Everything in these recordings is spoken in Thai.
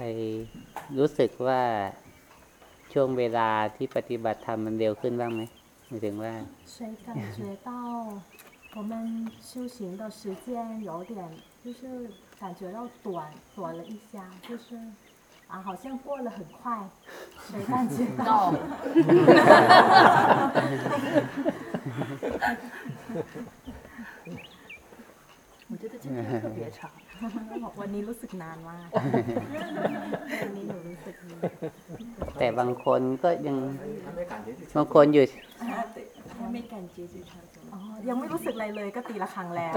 รรู้สึกว่าช่วงเวลาที่ปฏิบัติธรรมมันเร็วขึ้นบ้างไหมหมายถึงว่า 谁感觉到我们修行的时间有点，就是感觉到短短了一下，就是啊，好像过了很快。谁感觉到？我觉得今天特别长。 บอกวันนี้รู้สึกนานมาก วันนี้หนูรู้สึกดี แต่บางคนก็ยังบางคนอยู่ 还没感觉就差不多อ๋อยังไม่รู้สึกอะไรเลยก็ตีละครั้งแล้ว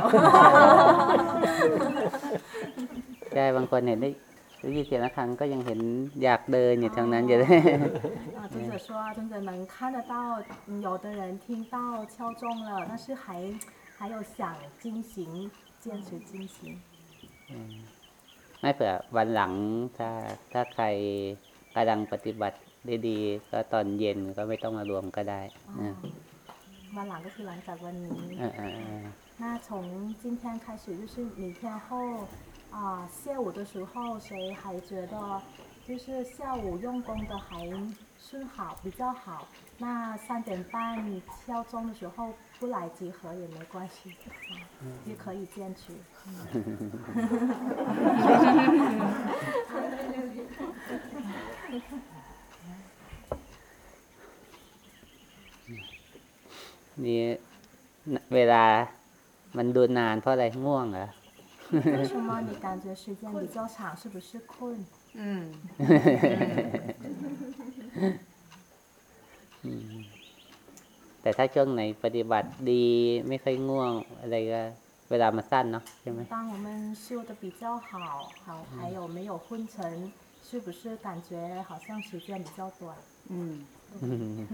ใช่บางคนเห็นได้ได้ยินเสียงะระฆังก็ยังเห็นอยากเดินอยู่ทางนั้นอยู่เลย 啊，尊者说，尊者能看得到，嗯有的人听到敲钟了，但是还还有想进行，坚持进行。 ไม่เผื่อวันหลังถ้าถ้าใครกำลังปฏิบัติได้ดี ก็ตอนเย็นก็ไม่ต้องมารวมก็ได้อ่า วันหลังก็คือหลังจากวันนี้ อ่าอ่าอ่า 那从今天开始就是明天后啊、下午的时候谁还觉得就是下午用功的还是好比较好，那三点半敲钟的时候 不来集合也没关系，嗯也可以坚持。 นี่เวลามันดูนานเพราะอะไรง่วงเหรอ 为什么你感觉时间比较长？是不是困？嗯， แต่ถ้าช่วงไหนปฏิบัติดีไม่ค่อยง่วง อะไรก็เวลามันสั้นเนาะใช่ไหม 当我们修的比较好，好还有没有昏沉，是不是感觉好像时间比较短？嗯， อืม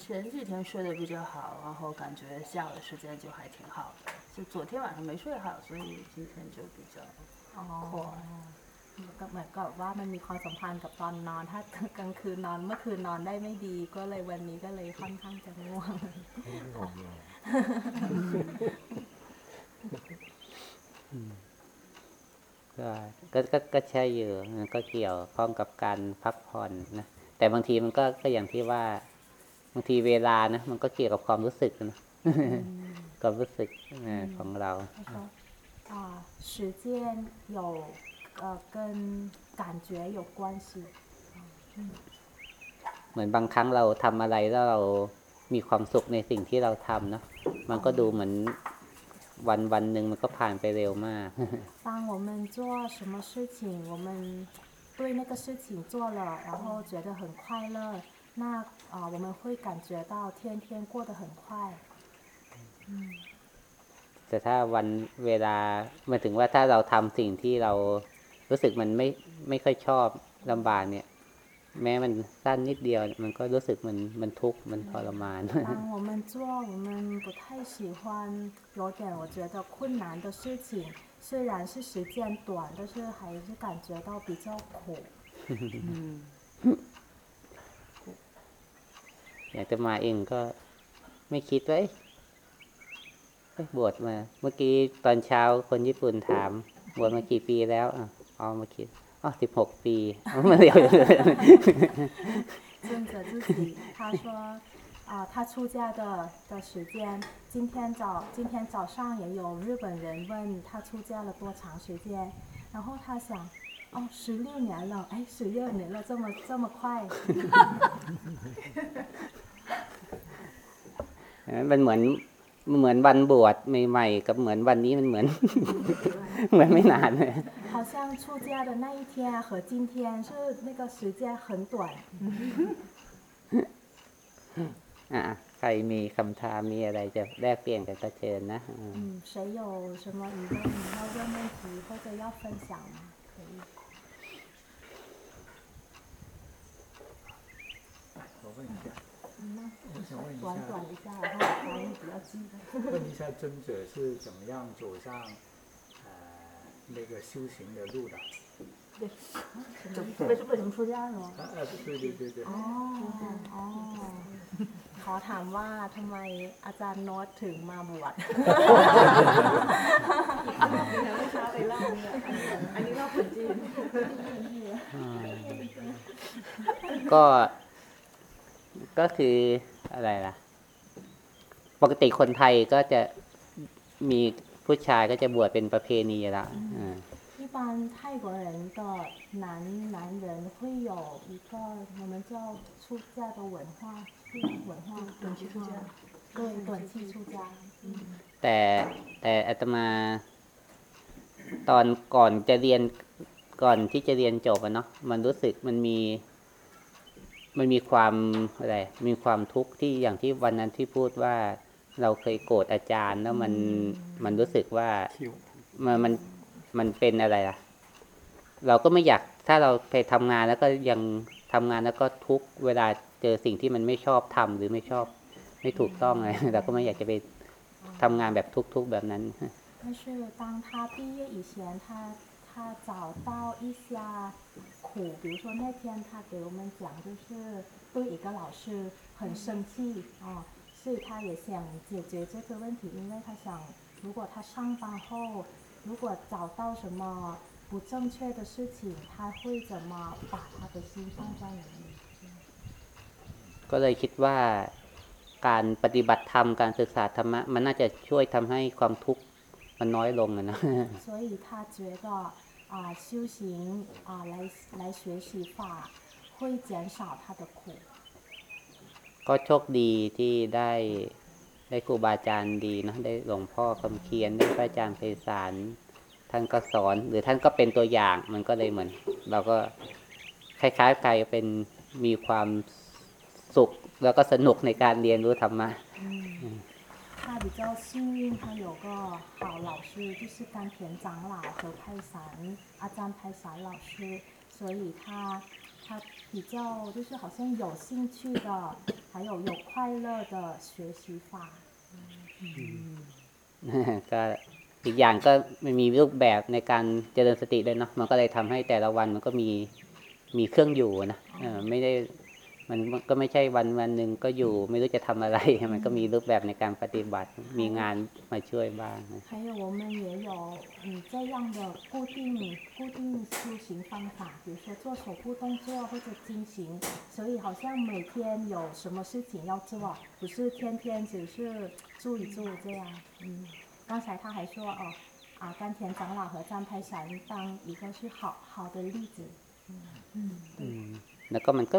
前几天睡得比较好，然后感觉下午的时间就还挺好的。就昨天晚上没睡好，所以今天就比较 อ๋อ 快。 ก็เหมือนกับว่ามันมีความสัมพันธ์กับตอนนอน ถ้ากลางคืนนอนเมื่อคืนนอนได้ไม่ดี ก็เลยวันนี้ก็เลยค่อนข้างจะง่วง ก็ก็ก็ก็ใช่อยู่มันก็เกี่ยวข้องกับการพักผ่อนนะแต่บางทีมันก็ก็อย่างที่ว่า บางทีเวลานะมันก็เกี่ยวกับความรู้สึกนะ ความรู้สึกเอ่อของเรา 他说啊，时间有 呃跟感觉有关系。 เหมือนบางครั้งเราทำอะไรแล้วเรามีความสุขในสิ่งที่เราทำเนาะมันก็ดูเหมือนวันวันหนึ่งมันก็ผ่านไปเร็วมาก 当我们做什么事情，我们对那个事情做了，然后觉得很快乐，那啊、我们会感觉到天天过得很快。 แต่ถ้าวันเวลาหมายถึงว่าถ้าเราทำสิ่งที่เรา รู้สึกมันไม่ไม่ค่อยชอบลำบากเนี่ย แม้มันสั้นนิดเดียวเนี่ยมันก็รู้สึกมันมันทุกข์มันทรมาน 当我们做我们不太喜欢，有点我觉得困难的事情，虽然是时间短，但是还是感觉到比较苦。嗯， อยากจะมาเองก็ไม่คิดว่าเอ้ยเอ้ยบวชมา เมื่อกี้ตอนเช้าคนญี่ปุ่นถาม บวชมากี่ปีแล้วอ่ะ เอามาคิดอ๋อสิบหกปี อ๋อมันเร็วอยู่เลย 尊者自己他说啊、他出家的的时间，今天早今天早上也有日本人问他出家了多长时间，然后他想。哦，十六年了，哎，十六年了，这么这么快， มันเหมือนมันเหมือนวันบวชใหม่ๆกับเหมือนวันนี้มันเหมือน เหมือนไม่นานเลย 好像出家的那一天和今天是那个时间很短。 อ่ะใครมีคำถามมีอะไรจะแลกเปลี่ยนกันก็เชิญนะอืม 嗯，谁有什么疑问要问问题或者要分享吗？可以。我问一下，嗯，那我想问一短短下，一下，然后发音比较激动。问一下尊者是怎么样走上呃 那个修行的路的？为什为什么出家是吗？啊啊，对对对对， อ๋ออ๋อขอถามว่าทำไมอาจารย์โน้ตถึงมาบวช อันนี้เล่าคนจีน อืมก็ก็คืออะไรล่ะ ปกติคนไทยก็จะมี ผู้ชายก็จะบวชเป็นประเพณีละอ่า 一般泰国人的男男人会有一个我们叫出家的文化，是文化短期出家对，短期出家。嗯 แต่แต่อาตมา ตอนก่อนจะเรียนก่อนที่จะเรียนจบอะเนาะมันรู้สึกมันมี มันมีความอะไร มีความทุกข์ที่อย่างที่วันนั้นที่พูดว่า เราเคยโกรธอาจารย์แล้วมันมันรู้สึกว่า คิว มันมันมันเป็นอะไรล่ะ เราก็ไม่อยากถ้าเราไปทำงานแล้วก็ยังทำงานแล้วก็ทุกข์เวลาเจอสิ่งที่มันไม่ชอบทำหรือไม่ชอบ ไม่ถูกต้องอะไร เราก็ไม่อยากจะไปทำงานแบบทุกข์ๆแบบนั้น 但是当他毕业以前，他他找到一些苦，比如说那天他给我们讲，就是对一个老师很生气啊、所 以他也想解决这个问题，因为他想，如果他上班后如果找到什么不正确的事情，他会怎么把他的心放在里面？ ก็เลยคิดว่าการปฏิบัติธรรมการศึกษาธรรมะ มันน่าจะช่วยทำให้ความทุกข์มันน้อยลงอะนะ 所以他觉得啊、修行啊、来来学习法会减少他的苦。 ก็โชคดีที่ได้ได้ครูบาอาจารย์ดีเนอะได้หลวงพ่อคำเคียนได้พระอาจารย์ไพศาลท่านก็สอน หรือท่านก็เป็นตัวอย่าง มันก็เลยเหมือน เราก็คล้ายๆใครเป็นมีความสุข แล้วก็สนุกในการเรียนรู้ธรรมะ 嗯，他比较幸运，他有个好老师，就是甘田长老和派散阿詹派散老师，所以他 他比较就是好像有兴趣的，还有有快乐的学习法。 ก็อีกอย่างก็ไม่มีรูปแบบในการเจริญสติด้วยเนาะมันก็เลยทำให้แต่ละวันมันก็มีมีเครื่องอยู่นะเออไม่ได้ มันก็ไม่ใช่วันวันหนึ่งก็อยู่ ไม่รู้จะทำอะไร มันก็มีรูปแบบในการปฏิบัติ มีงานมาช่วยบ้างนะ 还有我们也有嗯这样的固定固定修行方法，比如说做手部动作或者经行，所以好像每天有什么事情要做，不是天天只是做一做这样。嗯，刚才他还说哦啊，甘田长老和张派散当一个是好好的例子。嗯 อืมแล้วก็มันก็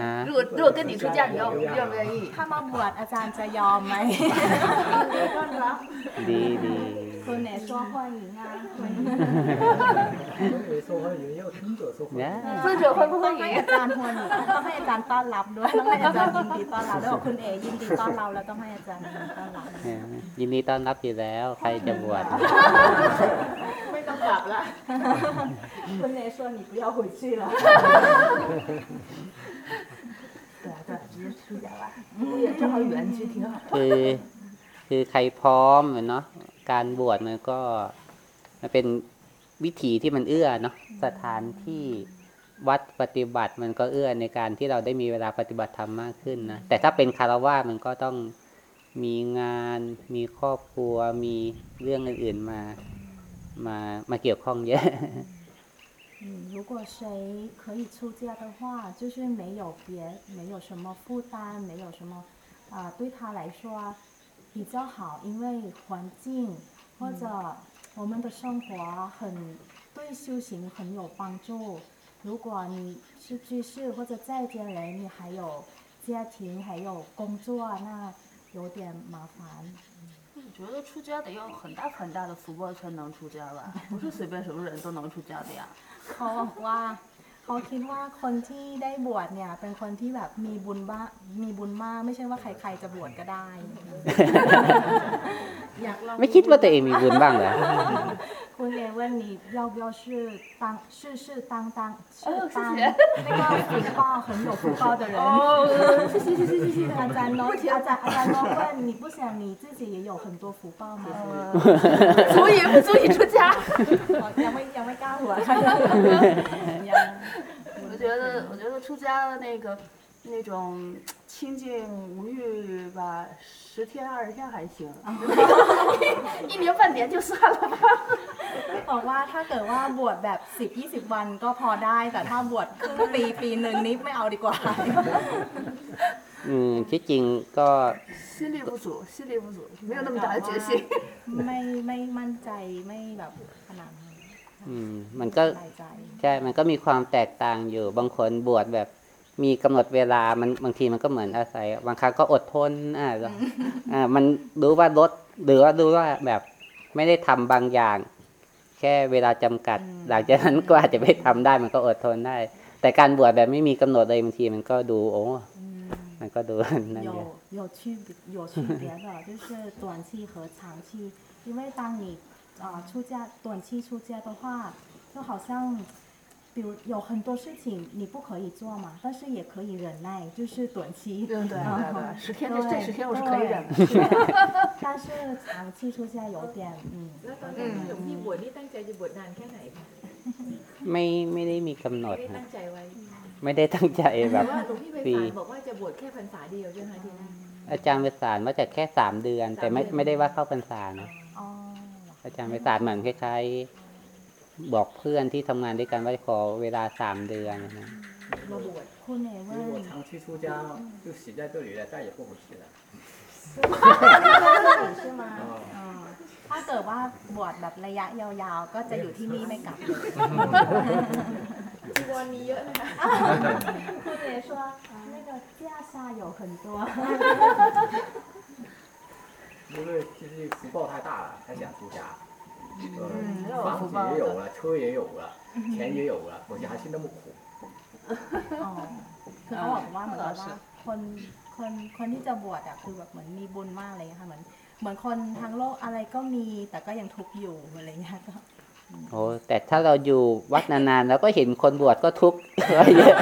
ฮะ 如果如果跟你出家，你要愿不愿意？ ถ้ามาบวชอาจารย์จะยอมไหม ดีดี คุณเน说欢迎啊我以为说欢迎，要听者说欢 นะ 迎。尊者欢不欢 ต้องให้ 迎？ อาจารย์欢迎ต้องให้อาจารย์ต้อนรับด้วยต้องให้อาจารย์ยินดีต้อนรับด้วยบอกคุณเอยินดีต้อนรับแล้วต้องให้อาจารย์ยินดีต้อนรับ เออยินดีต้อนรับอยู่แล้ว ใครจะบวช ไม่ต้องกลับละ คุณเน说你不要回去了对啊对啊，直接出家吧，也正好缘聚挺好。 คือคือใครพร้อมอะเนาะ การบวชมันก็มันเป็นวิถีที่มันเอื้อเนาะสถานที่วัดปฏิบัติมันก็เอื้อในการที่เราได้มีเวลาปฏิบัติธรรมมากขึ้นนะแต่ถ้าเป็นคารวะมันก็ต้องมีงานมีครอบครัวมีเรื่องอื่นๆมามามาเกี่ยวข้องเยอะ 嗯，如果谁可以出家的话，就是没有别没有什么负担，没有什么啊、对他来说 比较好，因为环境或者我们的生活很对修行很有帮助。如果你是居士或者在家人，你还有家庭还有工作，那有点麻烦。我觉得出家得要很大很大的福报才能出家吧，不是随便什么人都能出家的呀。好哇。 เขาคิดว่าคนที่ได้บวชเนี่ย เป็นคนที่แบบมีบุญบ้ามีบุญมากไม่ใช่ว่าใครๆจะบวชก็ได้ อยากลองไม่คิดว่าตัวเองมีบุญบ้างเหรอ 我也问你要不要去当是世当当，是当那个福报很有福报的人。哦，谢谢谢谢谢阿赞诺，阿赞阿赞诺问你不想你自己也有很多福报吗？足以不足以出家。两位两位干我。我觉得我觉得出家的那个那种。清净无欲吧，十天二十天还行，一年半年就算了吧。 บอกว่าถ้าเกิดว่าบวชแบบ 10 20 วันก็พอได้ แต่ถ้าบวชครึ่งปีปีหนึ่งนี้ไม่เอาดีกว่า อืมที่จริงก็ 心力不足，心力不足，没有那么大的决心。 ไม่ไม่มั่นใจไม่แบบขนาดนั้น อืมมันก็ สบายใจ ใช่ มันก็มีความแตกต่างอยู่ บางคนบวชแบบ มีกำหนดเวลา มันบางทีมันก็เหมือนอาศัย บางครั้งก็อดทน อ่าแล้วอ่า มันรู้ว่าลดหรือว่ารู้ว่าแบบไม่ได้ทำบางอย่าง แค่เวลาจำกัด หลังจากนั้นก็อาจจะไม่ทำได้ มันก็อดทนได้ แต่การบวชแบบไม่มีกำหนดเลยบางทีมันก็ดูโอ้ มันก็ดู นั่นเยอะ 有有区别有区别的，就是短期和长期。因为当你啊、出家短期出家的话，就好像 比如有很多事情你不可以做嘛，但是也可以忍耐，就是短期。对对对对，十天这这十天我是可以忍的。对是的但是长期出家有点嗯。 แล้วตอนนั้นหลวงพี่บวชนี่ตั้งใจจะบวชนานแค่ไหนคะ ไม่ไม่ได้มีกำหนด ไม่ได้ ฮะ ตั้งใจไว้ ไม่ได้ตั้งใจแบ แต่ บ ว่าหลวงพี่ไป ปี ศาลบอกว่าจะบวชแค่พรรษาเดียวใช่ไหมทีนั้น อาจารย์ไปสารว่าจะแค่สามเดือน แต่ไม่ สามเดือน ไม่ได้ว่าเข้าพรรษานะ 哦， อาจารย์ไปสารเหมือนคล้ายๆ บอกเพื่อนที่ทำงานด้วยกันว่าขอเวลาสามเดือนนะ มาบวช คุณเอ 如果 问，长期出家就死在这里了，再也不回去了。是吗？哦，嗯，ถ้าเกิดว่าบวชแบบระยะยาวๆ ก็จะอยู่ที่นี่ไม่กลับเลย จีวรมีเยอะนะคะ คุณเอ说那个袈裟有很多，因为就是福报太大了，才想出家。 呃，嗯有房福报子也有了，车也有了，钱也有了，可是还是那么苦。 อ๋อคือเขาบอกว่าเหมือนกับว่าคนคนคนที่จะบวชอะคือแบบเหมือนมีบุญมากเลยค่ะเหมือนเหมือนคนทั้งโลกอะไรก็มีแต่ก็ยังทุกข์อยู่อะไรเงี้ยก็ โอ้แต่ถ้าเราอยู่วัดนานๆเราก็เห็นคนบวชก็ทุกข์ เยอะ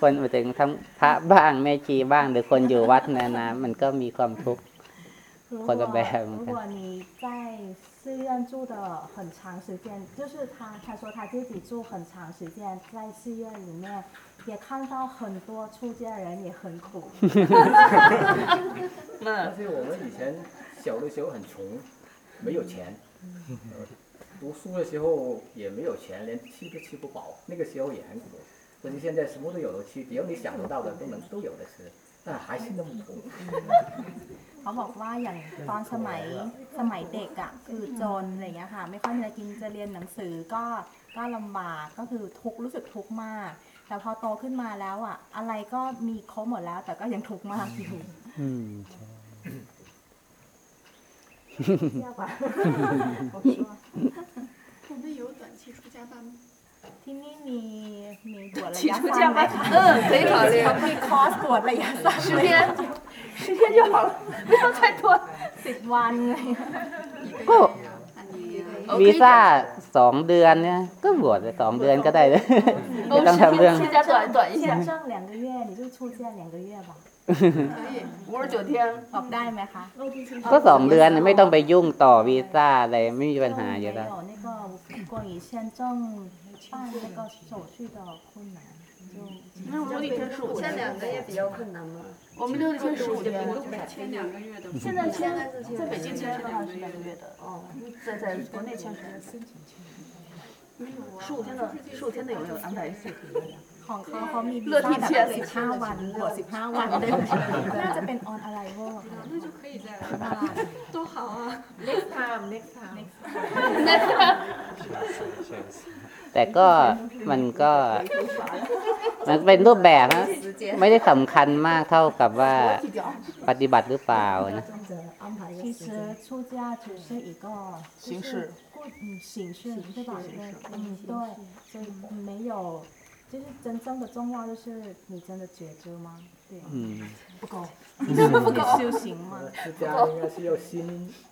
คนหมายถึงทั้งพระบ้างแม่ชีบ้าง หรือคนอยู่วัดนานๆมันก็มีความทุกข์ 或者。如果你在寺院住的很长时间，就是他他说他自己住很长时间在寺院里面，也看到很多出家人也很苦。那是我们以前小的时候很穷，没有钱。读书的时候也没有钱，连吃都吃不饱，那个时候也很苦。但是现在什么都有得吃，只要你想得到的都能都有的吃，但还是那么苦。เขาบอกว่าอย่างตอนสมัยสมัยเด็กอะคือจนอะไรอย่างเงี้ยค่ะ ไม่ค่อยมีอะไรกินจะเรียนหนังสือก็ก็ลำบากก็คือทุกข์รู้สึกทุกข์มาก แต่พอโตขึ้นมาแล้วอะอะไรก็มีครบหมดแล้ว แต่ก็ยังทุกข์มากอยู่ อืม 我们有短期出家班吗？ ที่นี่มีมีบวชระ 起 ยะ 出 สั้ 家 นไหม 班， คะ 嗯，可以考虑， มีคอร์สบวชระยะสั้น 十天，十天就好了，不要太多。 สิบวันเลย ก็ 按你 วีซ่าสองเดือนเนี่ยก็บวชไปสองเดือนก็ได้เลย ไม่ต้องทำเรื่อง 出家短短一签下，证两个月你就出家两个月吧可以，五十九天。 บอกได้ไหมคะ ก็สองเดือนไม่ต้องไปยุ่งต่อวีซ่าอะไรไม่มีปัญหาอยู่แล้ว 没有那个关于签证办那个手续的困难就 那我们得签十五签天，两个也比较困难吗？我们就得签十五天。签两个月的，现在签在北京签的话是两个月的，哦，在在国内签十十五天的十五天的有没有安排？ ของเขาเขามีวี เลือด ซ่า ที่ แบบ เชียร์ สิบห้าวันบวชสิบห้าวันเลยน่าจะเป็น on arrival อะค่ะ 那就可以再来，多好啊！ next time next time แต่ก็มันก็ มันเป็นรูปแบบนะไม่ได้สำคัญมากเท่ากับว่าปฏิบัติหรือเปล่านะ 其实出家只是一个形式固 嗯形式，对吧？对，嗯对，所以没有，就是真正的重要就是你真的觉知吗？对， อืม 不够，你修行吗？呃出家应该是要心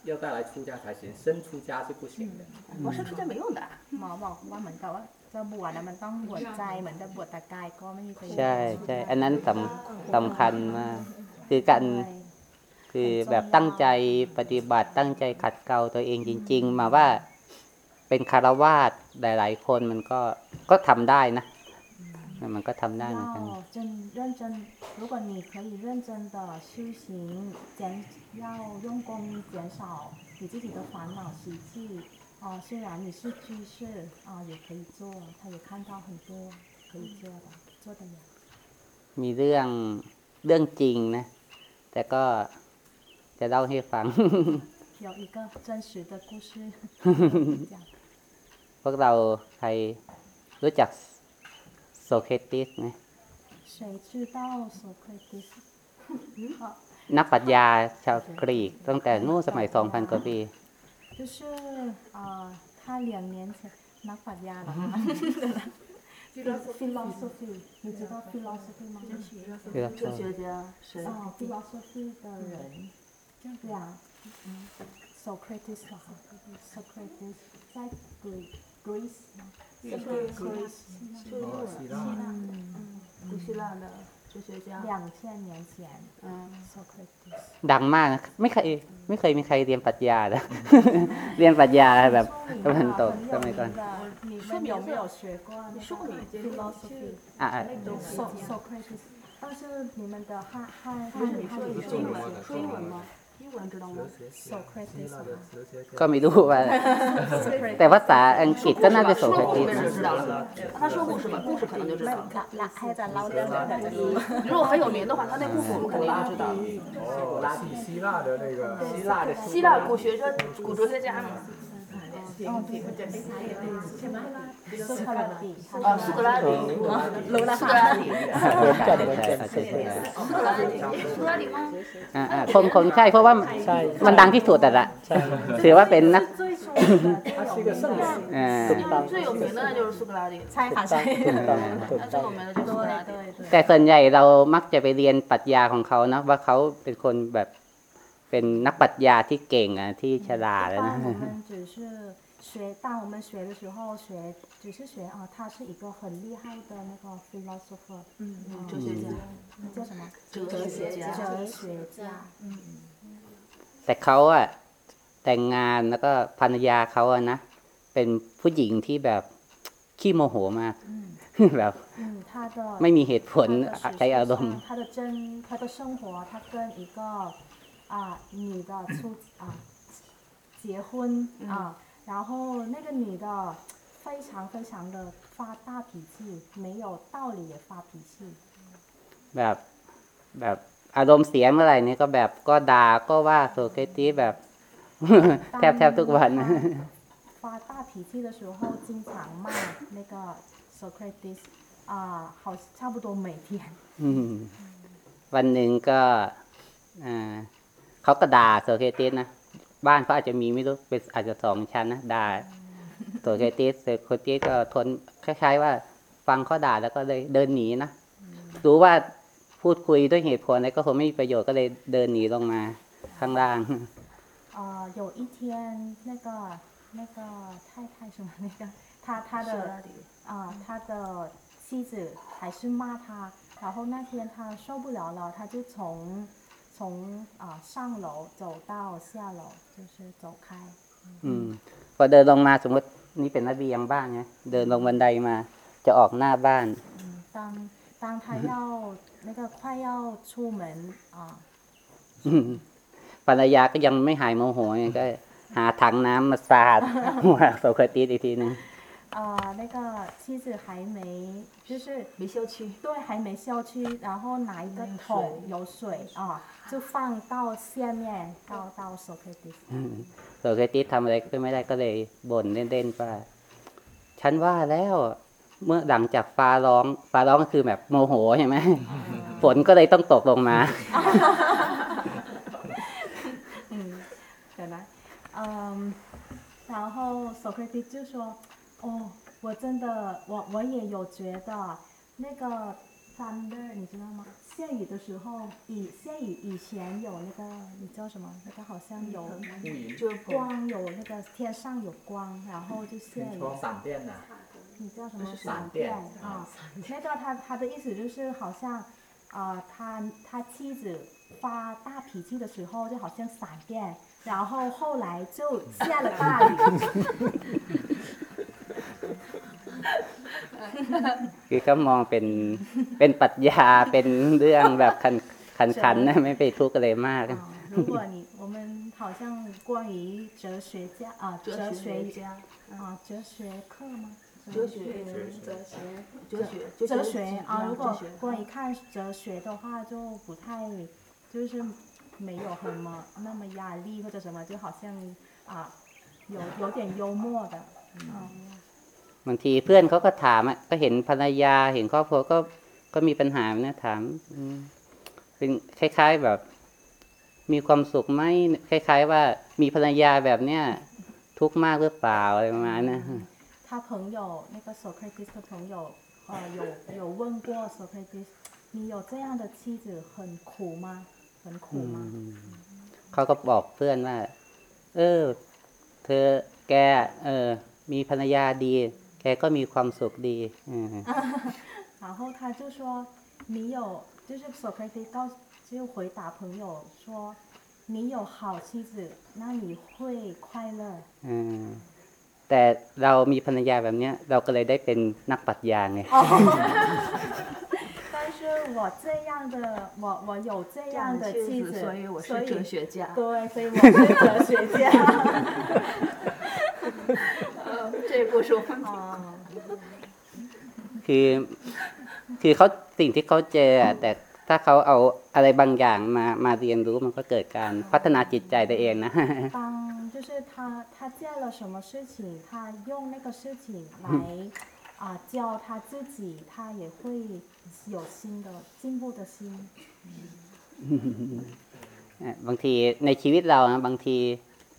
要带来出家才行，身出家是不行的。我是出家没用的。 หมอบอกว่าเหมือนกับว่าจะบวชนะมันต้องบวชใจเหมือนจะบวชแต่กายก็ไม่มีประโยชน์ ใช่ใช่อันนั้นสำสำคัญมาก คือการ ใช่ คือแบบตั้งใจปฏิบัติตั้งใจขัดเกลาตัวเองจริง ๆ มาว่าเป็นคารวาสหลาย ๆ คนมันก็ก็ทำได้นะ มันก็ทำได้เหมือนกัน 要真认真，如果你可以认真的修行，减要用功减少你自己的烦恼习气。哦、虽然你是居士啊、也可以做，他也看到很多可以做的，做的呀。 มีเรื่องเรื่องจริงนะ แต่ก็จะเล่าให้ฟัง 有一个真实的故事讲 พวกเราใครรู้จักโ ซเคติสไหม 谁知道 Socrates？好， นักปรัชญาชาวกรีก ตั้งแต่นู่นสมัย 2,000 กว่าปี 就是呃，他两年前นักปรัชญาเหรอคะ philosophy，你知道 philosophy 吗？哲学家谁？哦，philosophy 的人，两，嗯，Socrates เหรอ คะ Socrates 在 Greece Greece 吗 Greece 哦，希腊嗯，古希腊的哲学家。两千年前嗯， Socrates ดังมากนะไม่เคยไม่เคยมีใครเรียนปรัชญานะ เรียนปรัชญาแบบตะวันตกสมัยก่อน 你们有没有学过那个 philosophy อ่ะอ่ะ So Socrates？但是你们的汉汉汉语汉语说英文，说英文吗？ 英文知道吗？ Socrates 吗 ก็ไม่รู้ว่า แต่ภาษาอังกฤษก็น่าจะโซ 说 เค 故 ติ 事 ส 就知道了。他说故事吧，故事可能就知 ไม่ 道。 ละละให้อาจารย์เล่าเรื่องเดี๋ยวจะรู้ 如果很有名的话，他那故事我们肯定就知道了。哦，希希腊的那个希腊的希腊古学家、古哲学家嘛， สียงเสียงมันจะคล้ายๆกันใช่ไหมสุขราติาติรู้แล้วค่ะเหมือนกันเหมือนกันสุขลาติสุขลาติมากอ่าคนคนใช่เพราะว่ามันดังที่สุดแต่ละถือว่าเป็นนะใช่ค่ะใช่แต่ส่วนใหญ่เรามักจะไปเรียนปรัชญาของเขาเนาะว่าเขาเป็นคนแบบเป็นนักปรัชญาที่เก่งอะที่ฉลาดแล้วนะ 学，当我们学的时候学，只是学啊，他是一个很厉害的那个 philosopher，嗯，哲学家，叫什么？哲学家，哲学家，嗯， แต่เขาอะแต่งงานแล้วก็ภรรยาเขาอะนะเป็นผู้หญิงที่แบบขี้โมโหมาก แบบ 嗯，他的 ไม่มีเหตุผล 他的 ใช้อารมณ์ 他的真他的生活，他跟一个啊女的出啊结婚啊， 然后那个女的非常非常的发大脾气，没有道理也发脾气。 แบบแบบอารมณ์เสียเมื่อไหร่นี่ก็แบบก็ด่าก็ว่าโซเคติสแบบ แทบแทบทุกวัน 发大脾气的时候，经常骂那个 Socrates 啊，好差不多每天。 อืมวันหนึ่งก็อ่าเขาก็ด่าโซเคติสนะ บ้านเขาอาจจะมีไม่รู้เป็นอาจจะสองชั้นนะด่าโซเคติสโซเคติสก็ทนคล้าย ๆ ว่าฟังเขาด่าแล้วก็เลยเดินหนีนะรู้ว่าพูดคุยด้วยเหตุผลอะไรก็คงไม่มีประโยชน์ก็เลยเดินหนีลงมาข้างล่าง 呃，有一天那个那个太太什么那个他他的啊、他的妻子还是骂他，然后那天他受不了了，他就从 从啊、上楼走到下楼，就是走开。 อืมพอเดินลงมาสมมตินี่เป็นระเบียงบ้านไงเดินลงบันไดมา จะออกหน้าบ้าน 嗯，当当他要那个快要出门啊、 อืมภรรยาก็ยังไม่หายโมโหไงก็ หาถังน้ำมาสาด หัวโซเครติสอีกทีหนึง 呃，那个妻子还没就是没消气。对，还没消去，然后拿一个桶有水啊，就放到下面，到到 Socrates。 โซเครติสทำอะไรก็ไม่ได้ก็เลยบ่นเล่นๆว่า ฉันว่าแล้ว เมื่อหลังจากฟ้าร้อง ฟ้าร้องก็คือแบบโมโหใช่ไหม ฝนก็เลยต้องตกลงมา 嗯，对吧？嗯，但 然后 Socrates 就说：“ 哦，我真的，我我也有觉得那个 thunder，你知道吗？下雨的时候，以下雨以前有那个，你叫什么？那个好像有、就光，有那个天上有光，然后就下雨。闪电呐、你叫什么是闪闪电啊？那个他他的意思就是好像，啊、他他妻子发大脾气的时候就好像闪电，然后后来就下了大雨。คือเขามองเป็นเป็นปรัชญาเป็นเรื่องแบบขันขันขันนะไม่ไปทุกข์อะไรมาก 啊，如果你我们好像关于哲学家啊，哲哲学学家啊，哲学课吗？哲学哲学哲学哲学啊，如果哲学关于看哲学的话，就不太就是没有什么那么压力或者什么，就好像啊有有点幽默的，嗯， บางทีเพื่อนเขาก็ถามอะก็เห็นภรรยาเห็นครอบครัวก็ก็มีปัญหาเนี่ยถามอืมเป็นคล้าย ๆแบบ มีความสุขไหมคล้าย ๆ ว่ามีภรรยาแบบเนี้ยทุกข์มากหรือเปล่าอะไรประมาณนั้น 他朋友那个 Socrates 的朋友，呃，有有问过 Socrates，你有这样的妻子很苦吗？很苦吗？ เขาก็บอกเพื่อนว่า เออ เธอแก เออ มีภรรยาดี แกก็มีความสุขดีอืม 然后他就说，你有，就是 Socrates 告就回答朋友说，你有好妻子，那你会快乐。 อืมแต่เรามีภรรยาแบบเนี้ย เราก็เลยได้เป็นนักปรัชญาไง 但是我这样的，我我有这样的妻子，所以我是哲学家。对，所以我是哲学家。 呃，这个故事我们哦， คือ คือเขาสิ่งที่เขาเจออะแต่ถ้าเขาเอาอะไรบางอย่างมามาเรียนรู้มันก็เกิดการพัฒนาจิตใจตัวเองนะ 当就是他他见了什么事情，他用那个事情来啊、教他自己，他也会有新的进步的心。 บางทีในชีวิตเรานะบางที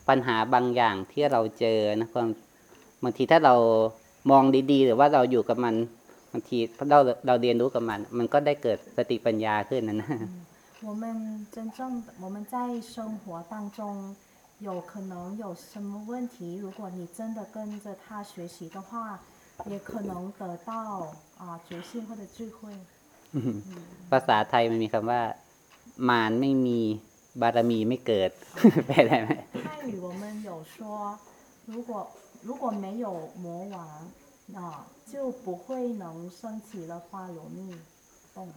ปัญหาบางอย่างที่เราเจอนะความ บางทีถ้าเรามองดีๆ หรือว่าเราอยู่กับมันบางทีเราเราเรียนรู้กับมัน มันก็ได้เกิดสติปัญญาขึ้นนะนะ 我们真正的我们在生活当中有可能有什么问题，如果你真的跟着他学习的话，也可能得到啊、觉性或者智慧。 ภาษาไทยมันมีคำว่า มารไม่มีบารมีไม่เกิด แปลได้ไหม 泰语我们有说，如果 如果没有魔王，啊，就不会能升起了花罗蜜，懂吗？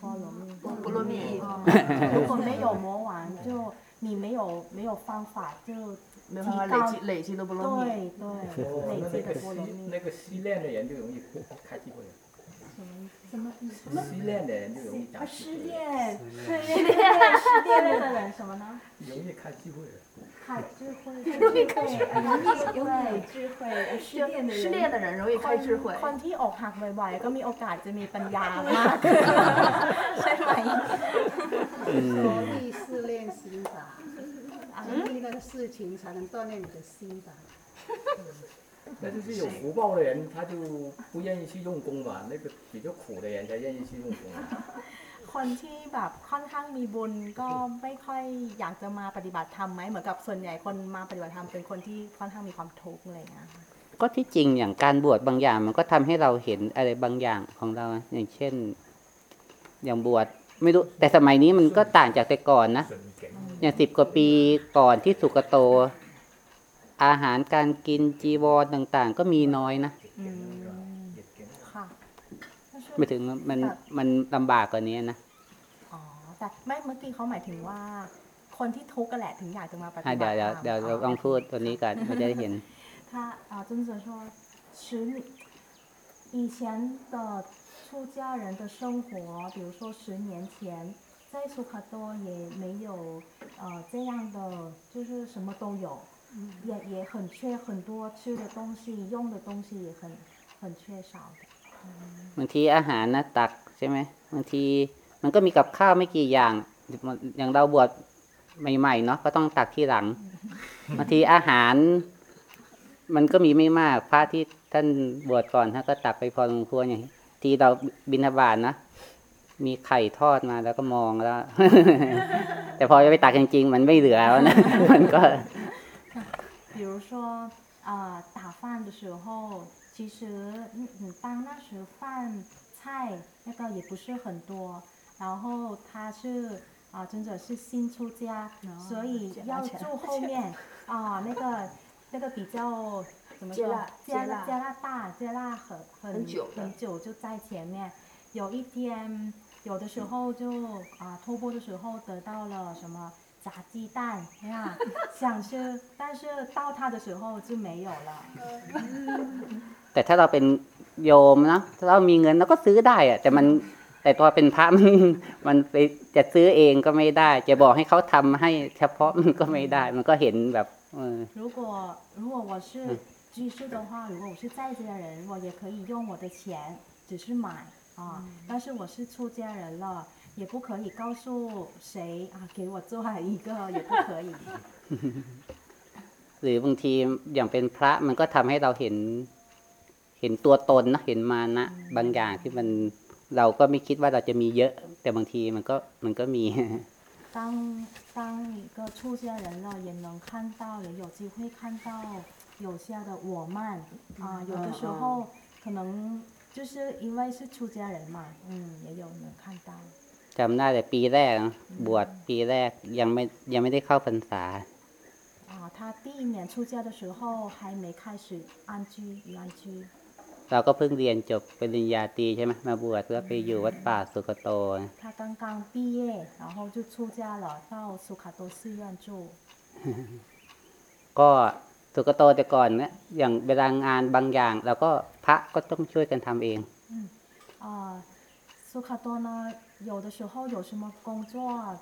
花罗蜜，菠萝蜜啊如果没有魔王，就你没有没有方法，就没办法累积累积的菠萝蜜。对对哦，累那那个积的菠萝失蜜。那个失恋的人就容易开智慧了，什么意思？失恋的人就容易啊，长失智慧了，恋，对失恋失恋了的人什么呢？容易开机会了。开智慧，容易开智慧，容易容易智慧，失恋的人。失恋的人容易开智慧。 คนที่อกหักบ่อยๆ ก็มีโอกาสจะมีปัญญามาก ใช่ไหม 所以试炼心法，啊，那个事情才能锻炼你的心法。那就是有福报的人，他就不愿意去用功嘛。那个比较苦的人才愿意去用功。 คนที่แบบค่อนข้างมีบุญก็ไม่ค่อยอยากจะมาปฏิบัติธรรมไหมเหมือนกับส่วนใหญ่คนมาปฏิบัติธรรมเป็นคนที่ค่อนข้างมีความทุกข์อะไรอย่างเงี้ยค่ะก็ที่จริงอย่างการบวชบางอย่างมันก็ทำให้เราเห็นอะไรบางอย่างของเรานะอย่างเช่น อย่างบวชไม่รู้แต่สมัยนี้มันก็ต่างจากแต่ก่อนนะอย่างสิบกว่าปีก่อนที่สุกโต อาหารการกินจีวรต่าง ๆ ก็มีน้อยนะอืมค่ะ ไม่ถึงมันมันลำบากกว่านี้นะ อ๋อแต่ไม่เมื่อกี้เขาหมายถึงว่า คนที่ทุกข์กันแหละถึงอยากจะมาปฏิบั อ่ะ ติ เดี๋ยวเดี๋ยว ธรรม เดี๋ยวเราลองพูดตัวนี้ก่อนเราจะได้เห็น 他啊，尊者说，十以前的出家人的生活，比如说十年前，在苏卡多也没有呃这样的，就是什么都有，也也很缺很多吃的东西，用的东西也很很缺少的。 บางทีอาหารนะตักใช่ไหมบางทีมันก็มีกับข้าวไม่กี่อย่าง อย่างเราบวชใหม่ๆเนาะก็ต้องตักที่หลังบางทีอาหาร มันก็มีไม่มาก พระที่ท่านบวชก่อนท่านก็ตักไปพอสมควรอย่างที่เราบิณฑบาตนะ มีไข่ทอดมาแล้วก็มองแล้ว แต่พอจะไปตักจริงๆ มันไม่เหลือแล้วนะ มันก็ 比如说，呃，打饭的时候， 其实嗯嗯，当那时饭菜那个也不是很多，然后他是啊、真的是新出家，所以要住后面啊、那个那个比较怎么说接辣，接辣接辣接辣大，接辣很很很久很久就在前面。有一天，有的时候就啊、托钵的时候得到了什么炸鸡蛋呀，想吃，但是到他的时候就没有了。แต่ถ้าเราเป็นโยมนะถ้าเรามีเงินเราก็ซื้อได้อะแต่มันแต่ตัวเป็นพระ มันมันไปจะซื้อเองก็ไม่ได้ จะบอกให้เขาทำให้เฉพาะมันก็ไม่ได้ มันก็เห็นแบบเออ 如果如果我是居士的话，如果我是在家人，我也可以用我的钱，只是买啊。但是我是出家人了，也不可以告诉谁啊，给我做一个，也不可以。 หรือบางทีอย่างเป็นพระมันก็ทำให้เราเห็น เห็นตัวตนนะเห็นมานะ บางอย่างที่มันเราก็ไม่คิดว่าเราจะมีเยอะ แต่บางทีมันก็มันก็มี 当当一个出家人了，也能看到，也有机会看到有些的我慢啊，有的时候可能就是因为是出家人嘛，嗯，也有能看到。 จำได้แต่ปีแรกนะบวชปีแรกยังไม่ยังไม่ได้เข้าพรรษา 啊，他第一年出家的时候还没开始安居与安居， เราก็เพิ่งเรียนจบปริญญาตรีใช่ไหมมาบวชแล้วไปอยู่วัดป่าสุกโต 他刚刚毕业，然后就出家了，到苏卡多寺院住。 ก็สุกโตแต่ก่อนเนี่ยอย่างเวลางานบางอย่างเราก็พระก็ต้องช่วยกันทำเอง 啊、苏卡多呢，有的时候有什么工作，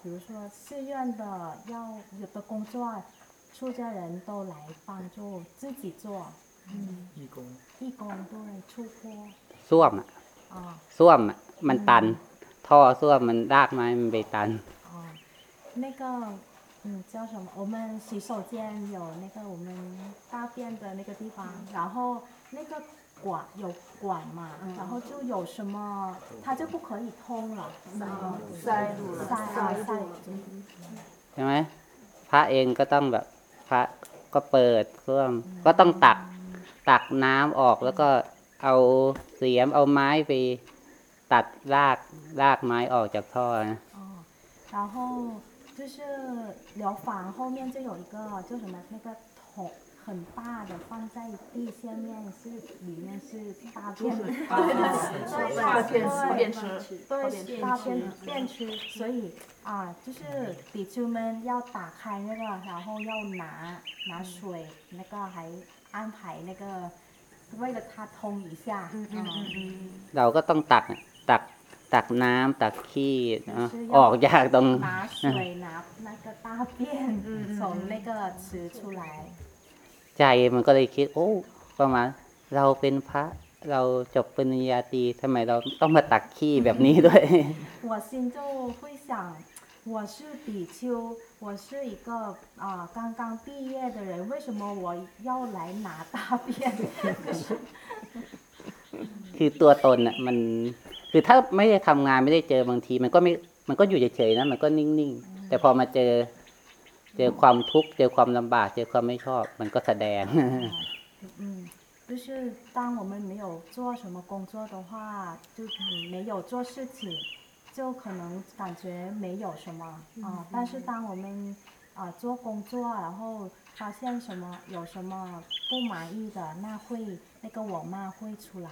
比如说寺院的要有的工作，出家人都来帮助自己做。 嗯，义工义工对出坡 ส้วมอะ 啊 ส้วมอะมันตัน ท่อส้วมมันรากไม้มันไปตัน 啊，那个嗯叫什么？我们洗手间有那个我们大便的那个地方，然后那个管有管嘛，然后就有什么它就不可以通了，塞住了塞啊塞。 ใช่ไหมพระเองก็ต้องแบบพระก็เปิดส้วมก็ต้องตัก ตักน้ำออกแล้วก็เอาเสียมเอาไม้ไปตัดรากรากไม้ออกจากท่อนะ 哦，然后就是疗房后面就有一个叫什么那个桶很大的放在地下面是里面是大便，对大便大便吃，对大便便吃，所以啊，就是比丘们要打开那个，然后要拿拿水，那个还 安排那个为了它通一下，嗯嗯嗯 เราก็ต้องตักอะตักตักน้ำตักขี้เนอะออกจากตรง 拿水拿那个大便从那个池出来。 ใจมันก็เลยคิด โอ้ ประมาณ เราเป็นพระ เราจบปริญญาตรีทำไมเราต้องมาตักขี้แบบนี้ด้วย 我心就会想， 我是比丘，我是一个啊、刚刚毕业的人，为什么我要来拿大便？ คือตัวตนอ่ะมัน คือถ้าไม่ได้ทำงานไม่ได้เจอบางที มันก็ไม่ มันก็อยู่เฉยๆนะ มันก็นิ่งๆ แต่พอมาเจอ เจอความทุกข์ เจอความลำบาก เจอความไม่ชอบ มันก็แสดง 嗯，就是当我们没有做什么工作的话，就嗯没有做事情， 就可能感觉没有什么啊、但是当我们啊、做工作，然后发现什么有什么不满意的，那会那个我慢会出来。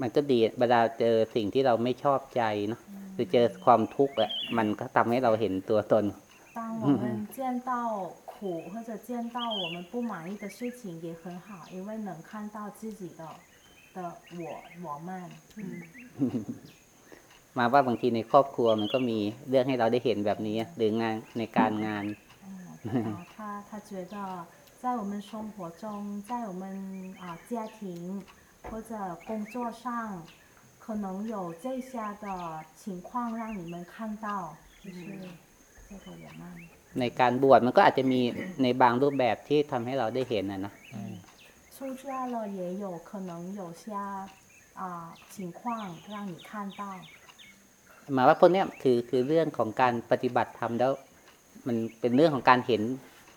มันก็ดีเวลาเจอสิ่งที่เราไม่ชอบใจเนาะหรือเจอความทุกข์อ่ะ มันก็ทำให้เราเห็นตัวตน 当我们见到苦或者见到我们不满意的事情也很好，因为能看到自己的的我我慢。 มาว่าบางทีในครอบครัวมันก็มีเรื่องให้เราได้เห็นแบบนี้ หรืองานในการงาน 嗯，啊，他他觉得在我们生活中，在我们啊家庭或者工作上，可能有这些的情况让你们看到，就是这个我慢。 ในการบวชมันก็อาจจะมีในบางรูปแบบที่ทำให้เราได้เห็นนะนะ 出家了也有可能有些啊、情况让你看到。 หมายว่าพวกเนี้ยคือคือเรื่องของการปฏิบัติธรรมแล้ว มันเป็นเรื่องของการเห็น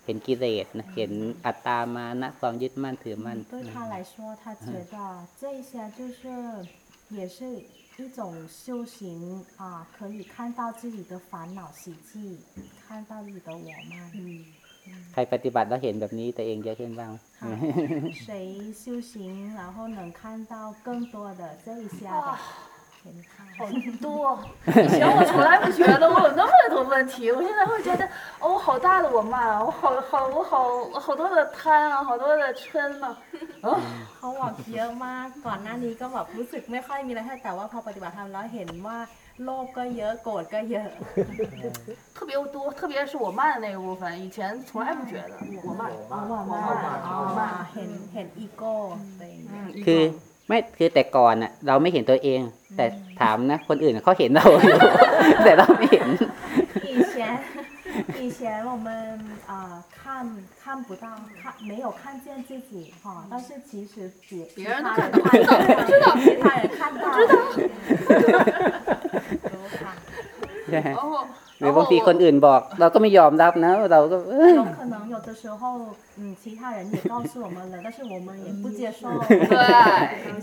เห็นกิเลสนะเห็นอัตตามานะความยึดมั่นถือมั่น 对他来说，他觉得这些就是也是一种修行啊，可以看到自己的烦恼习气，看到自己的我慢。 ใครปฏิบัติแล้วเห็นแบบนี้ตัวเองเยอะขึ้นบ้าง 啊，谁修行然后能看到更多的这一些的，给你看。 好多，以前我从来不觉得我有那么多问题，我现在会觉得，哦，我好大的我慢，我好好我好好多的贪啊，好多的嗔啊， เขาบอกเยอะมากก่อนหน้านี้ก็แบบรู้สึกไม่ค่อยมีอะไรเท่าแต่ว่าพอปฏิบัติธรรมแล้วเห็นว่าโลภก็เยอะโกรธก็เยอะ 特别多，特别是我慢的那个部分，以前从来不觉得我慢。 อ๋อว่ามาอ๋อว่าเห็นเห็นอีโก้ตัวเอง 嗯，一 คือ 个 ไม่คือแต่ก่อนอ่ะ เราไม่เห็นตัวเอง แต่ถามนะ คนอื่นเขาเห็นเราอยู่ แต่เราไม่เห็น 以前以前我们啊、呃看看不到看没有看见自己哈、但是其实别别人都其他看到看知道其他人看到知道รู้ค่ะ ใช่ไหม 然后 หรือบางทีคนอื่นบอก เราก็ไม่ยอมรับนะ เราก็เอ้ย 有可能有的时候，嗯，其他人也告诉我们了，但是我们也不接受。对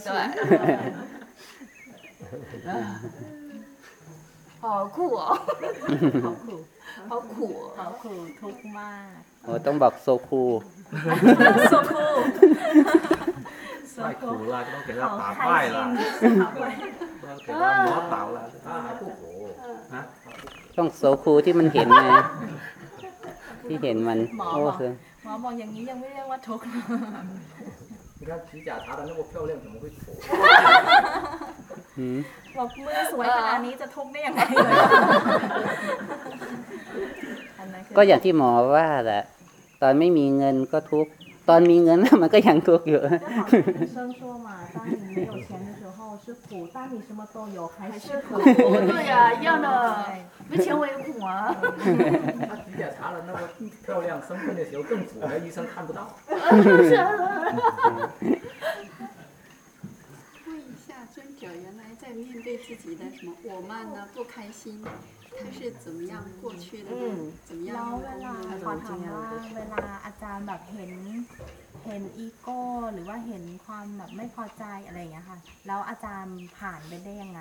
对，好酷哦，好苦，好苦哦。好苦，ทุกข์มาก โอ้ต้องบอกโซคู so cool，so 太苦 cool，了，都给他好打败开了，心，好会。都给他磨倒了。他还不苦， ต้องโซคูที่มันเห็นไงที่เห็นมัน หมอ โอ้ บอก คือ หมอบอกอย่างนี้ยังไม่เรียกว่าทุกข์ 你看指甲擦的那么漂亮，怎么会苦？ หืม บอกมือสวยขนาดนี้จะทุกข์ได้ยังไงเลยอันนั้นคื ก็อย่างที่หมอว่าแหละ ตอนไม่มีเงินก็ทุกข์ ตอนมีเงิน มันก็ยังทุกข์อยู่ 就好像医生说嘛，当你没有钱的时候是苦，当你什么都有还是苦。对呀，一样的，没钱我也苦啊。他指甲擦的那么漂亮，生病的时候更苦，那医生看不到。是啊，问一下尊者，原来在面对自己的什么我慢呢、不开心， 他是怎么样过去的呢？嗯怎么 แล้ว 样 เวลาขอถามว่าเวลาอาจารย์แบบเห็นเห็นอีโก้หรือว่าเห็นความแบบไม่พอใจอะไรอย่างเงี้ยค่ะ แล้วอาจารย์ผ่านไปได้ยังไง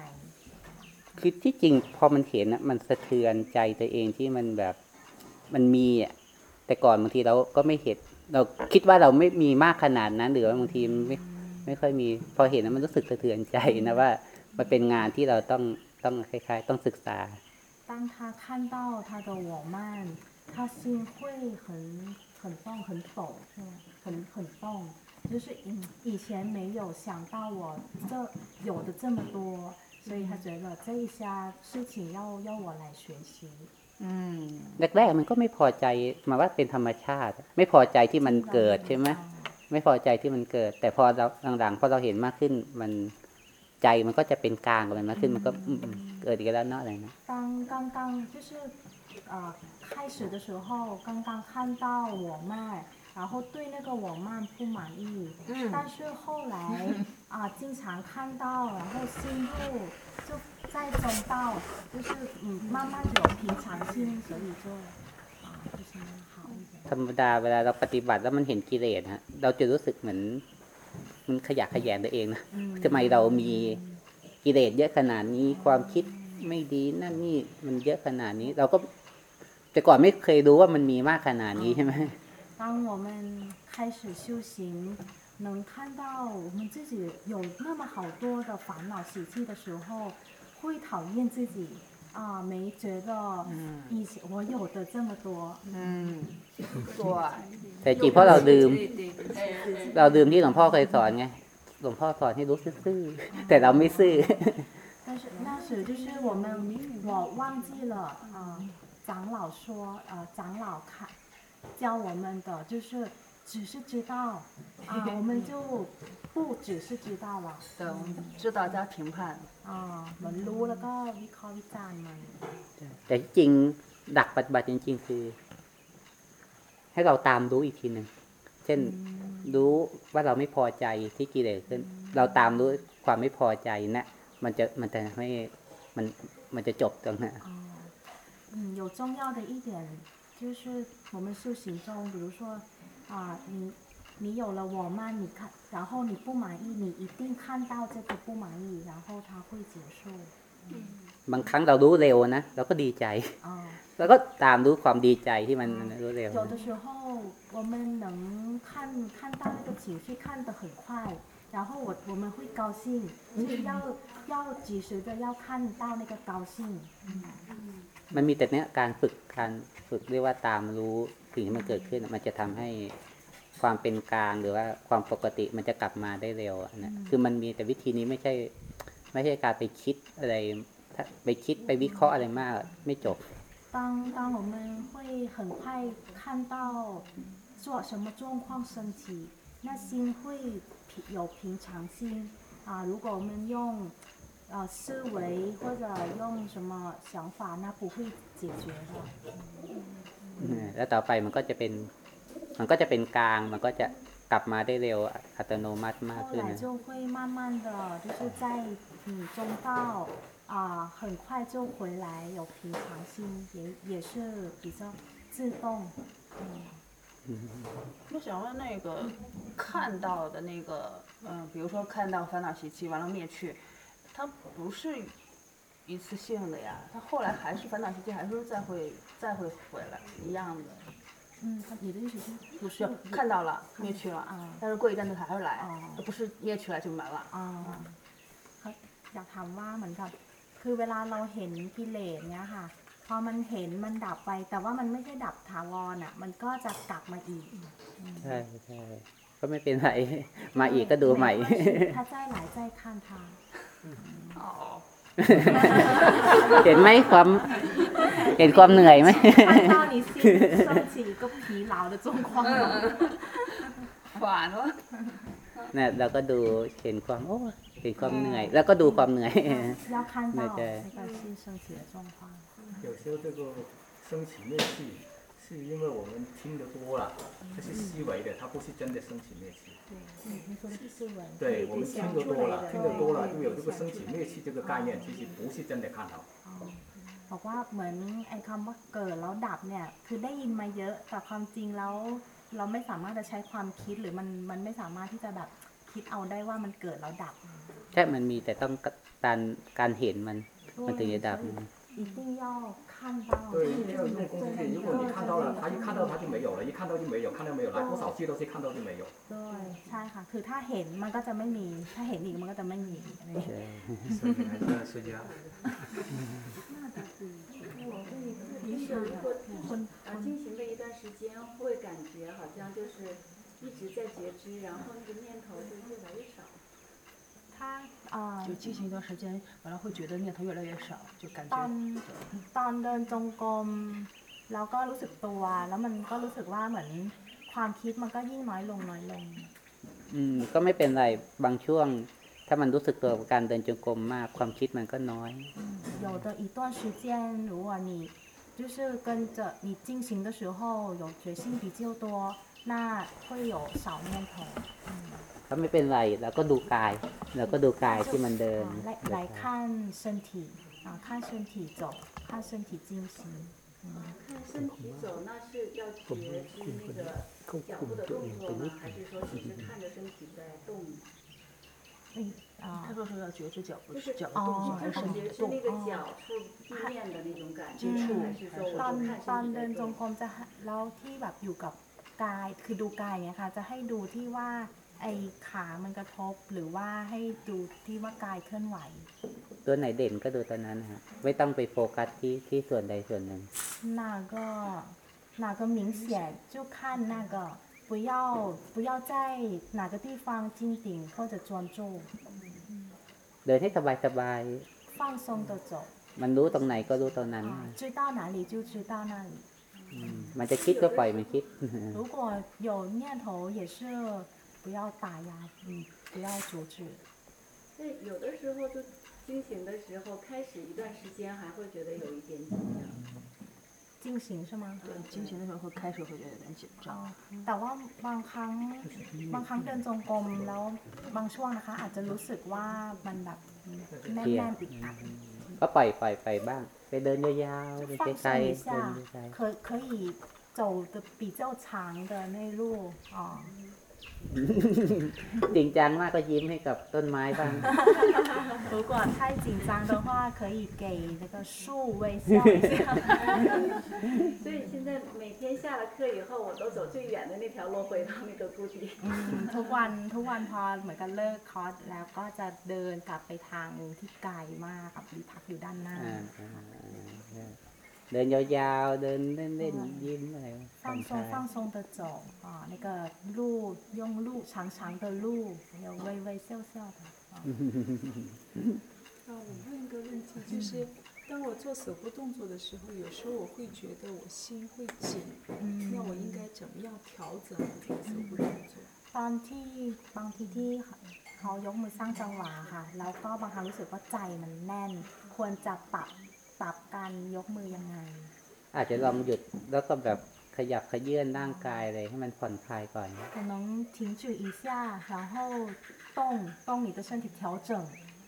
คือที่จริงพอมันเห็นนะมันสะเทือนใจตัวเองที่มันแบบมันมีอ่ะแต่ก่อนบางทีเราก็ไม่เห็น เราคิดว่าเราไม่มีมากขนาดนั้น หรือว่าบางทีมันไม่ไม่ค่อยมี พอเห็นแล้วมันรู้สึกสะเทือนใจนะว่า มันเป็นงานที่เราต้องต้องคล้ายๆ ต้องศึกษา 当他看到他的我慢，他心会很很动很抖，是吗？很很动，就是以以前没有想到我这有的这么多，所以他觉得这一些事情要要我来学习。嗯， แรกๆมันก็ไม่พอใจหมายว่าเป็นธรรมชาติ ไม่พอใจที่มันเกิดใช่ไหมไม่พอใจที่มันเกิด แต่พอเราหลังๆพอเราเห็นมากขึ้น มัน ใจมันก็จะเป็นกลางกับมันมากขึ้นมันก็อืมเกิดอีกแล้วเนาะอะไรนะ 当刚刚就是呃开始的时候，刚刚看到我慢，然后对那个我慢不满意，嗯但是后来啊、经常看到，然后心入就在中道，就是嗯慢慢有平常心，所以就啊就是好一点。 ธรรมดาเวลาเราปฏิบัติแล้วมันเห็นกิเลสฮะเราจะรู้สึกเหมือน มันขยะแขยงตัวเองนะทำไมเรามีกิเลสเยอะขนาดนี้ ความคิดไม่ดีนั่นนี่มันเยอะขนาดนี้ เราก็ แต่ก่อนไม่เคยรู้ว่ามันมีมากขนาดนี้ใช่ไหม 当我们开始修行，能看到我们自己有那么好多的烦恼习气的时候，会讨厌自己 啊、没觉得以前我有的这么多，嗯，对， แต่จริงเพราะเราลืม เราลืมที่หลวงพ่อเคยสอนไง หลวงพ่อสอนให้รู้ซื่อๆแต่เราไม่ซื่อ 但是那时就是我们我忘记了啊、长老说呃长老看教我们的就是只是知道啊、我们就不只是知道了。对，我们知道加评判。 อ่าเหมือนรู้แล้วก็วิเคราะห์วิจารณ์มัน แต่ที่จริงดักปฏิบัติจริง ๆ คือ ให้เราตามรู้อีกทีหนึ่งเช่น รู้ว่าเราไม่พอใจที่กิเลสขึ้น เราตามรู้ความไม่พอใจนะมันจะมันจะไม่มันมันจะจบตรงนั้น 哦，嗯，有重要的一点就是我们修行中，比如说啊、你 你有了我慢，你看，然后你不满意，你一定看到这个不满意，然后它会结束。 บางครั้งเรารู้เร็วนะเราก็ดีใจ 啊、 แล้วก็ตามรู้ความดีใจที่มันรู้เร็ว 有的时候我们能看看到那个情绪看得很快，然后我我们会高兴，就是要要及时的要看到那个高兴。 มันมีแต่เนี้ยการฝึกการฝึกเรียกว่าตามรู้สิ่งที่มันเกิดขึ้น มันจะทำให้ ความเป็นกลางหรือว่าความปกติมันจะกลับมาได้เร็วอะนะคือมันมีแต่วิธีนี้ไม่ใช่ ไม่ใช่การไปคิดอะไรถ้าไปคิดไปวิเคราะห์อะไรมาก ไม่จบ 当当我们会很快看到做什么状况升起，那心会平有平常心啊。如果我们用呃思维或者用什么想法，那不会解决的。 อืมแล้วต่อไปมันก็จะเป็น มันก็จะเป็นกลาง มันก็จะกลับมาได้เร็วอัตโนมัติมาก 后 ขึ้น 来 นะ 就会慢慢的就是在你中道啊、很快就回来有平常心，也也是比较自动。嗯。我想问那个看到的那个，嗯、比如说看到烦恼习气完了灭去，它不是一次性的呀，它后来还是烦恼习气还是再会再会回来一样的， 嗯，他你的意思是不是就看到了灭去了，啊但是过一阵子它还会来哦，不是灭去了就没了。 อ่าเขาอยากถามว่าเหมือนกับคือเวลาเราเห็นกิเลสเนี้ยค่ะ พอมันเห็นมันดับไป แต่ว่ามันไม่ใช่ดับถาวรอ่ะ มันก็จะกลับมาอีก ใช่ใช่ก็ไม่เป็นไร มาอีกก็ดูใหม่ ถ้าใจหลายใจข้างทาง 哦， เห็นไหมความ เห็นความเหนื่อยไหม 看到你心升起一个疲劳的状况反了。 เนี่ยเราก็ดูเห็นความโอ้เห็นความเหนื่อย แล้วก็ดูความเหนื่อย 要看到那个那个心升起的状况有时候这个升起灭气，是因为我们听得多了，这是细微的，它不是真的升起灭气。 你说的是思维对我们听得多了，听得多了就有这个升起灭气这个概念，其实不是真的看到。 บอกว่าเหมือนไอ้คำว่าเกิดแล้วดับเนี่ย คือได้ยินมาเยอะ แต่ความจริงแล้ว เราไม่สามารถจะใช้ความคิดหรือมันมันไม่สามารถที่จะแบบคิดเอาได้ว่ามันเกิดแล้วดับ ใช่มันมีแต่ต้องการการเห็นมัน มันถึงจะดับ 一定要看到对，要用功夫力。如果你看到了，他一看到他就没有了，一看到就没有，看到没有，来多少次都是看到就没有。 ด้วยใช่ค่ะ คือถ้าเห็นมันก็จะไม่มี ถ้าเห็นอีกมันก็จะไม่มีอะไรอย่างเงี้ย ใช่ 所以还是要睡觉。你有一个呃进行了一段时间，会感觉好像就是一直在觉知，然后那个念头就越来越少。 ถ้าเอ่อ 就进行一段时间，完了会觉得念头越来越少，就感 ตอน 觉 ตอนเดินจงกรมเราก็รู้สึกตัว แล้วมันก็รู้สึกว่าเหมือนความคิดมันก็ยิ่งน้อยลงน้อยลง อืมก็ไม่เป็นไรบางช่วง ถ้ามันรู้สึกตัวกับการเดินจงกรมมากความคิดมันก็น้อย 有的一段时间，如果你就是跟着你进行的时候有决心比较多，那会有少念头。 ถ้าไม่เป็นไรเราก็ดูกายเราก็ดูกายที่มันเดิน 啊来来看身体啊，看身体走，看身体进行。看身体走，那是要觉知那个脚步的动作吗？还是说只是看着身体在动？嗯啊他，说是要觉知脚步就是脚的动作还是身体动觉知那？个脚触地面的那种感觉，接触还是说我 ตอน 就看 ตอน 身体 เดิ 在 นจง 动？ กรมจะให้แล้วที่แบบอยู่กับกายคือดูกายเนี่ยค่ะ จะให้ดูที่ว่า ไอ้ขามันกระทบ หรือว่าให้ดูที่ว่ากายเคลื่อนไหว ตัวไหนเด่นก็ดูตัวนั้นนะฮะไม่ต้องไปโฟกัสที่ที่ส่วนใดส่วนหนึ่ง 哪个哪个明显就看那个，不要不要在哪个地方金顶或者专注， เดินให้สบายสบาย 放松的走 ๆมันรู้ตรงไหนก็รู้ตรงนั้น 啊，知道哪里就知道那里。 อืมมันจะคิดก็ปล่อยมันคิด 如果有念头也是 不要打压，嗯，不要阻止。对，有的时候就惊醒的时候，开始一段时间还会觉得有一点紧张。 进行是吗？对，进行的时候会开始会觉得有点紧张。 แต่ว่าบางครั้งบางครั้งเดินจงกรมแล้วบางช่วงนะคะ อาจจะรู้สึกว่ามันแบบแน่นๆอึดอัด ก็ปล่อยปล่อยไปบ้าง ไปเดินยาวๆไป 放 ไกล 松一 ๆเดิน 下 ไกล，可可以走的比较长的那路啊。 ๆ จริงจังมากก็ยิ้มให้กับต้นไม้บ้าง 如果太紧张的话，可以给那个树微笑一下。所以现在每天下了课以后，我都走最远的那条路回到那个谷底。 อืมทุกวันทุกวันพอเหมือนกันเลิกคอร์สแล้วก็จะเดินกลับไปทางที่ไกลมากกับรีพักอยู่ด้านหน้า อ่าอ่าอ่า เดินยาวๆ เดินเล่นๆยิ้มอะไรผ่อน 放 คลา 松 ย 放松的走啊，那个路用路长长的路，还有微微笑笑的。啊啊，我问一个问题，就是当我做手部动作的时候，有时候我会觉得我心会紧，那我应该怎么样调整我这个手部动作？ ตอนที่บางทีที่เขายกมือสร้างจังหวะค่ะ แล้วก็บางครั้งรู้สึกว่าใจมันแน่น ควรจะปรับ ปรับการยกมือยังไง อาจจะลองหยุดแล้วก็แบบขยับขยื่นร่างกายเลยให้มันผ่อนคลายก่อน 可能停止一下，然后动动你的身体，调整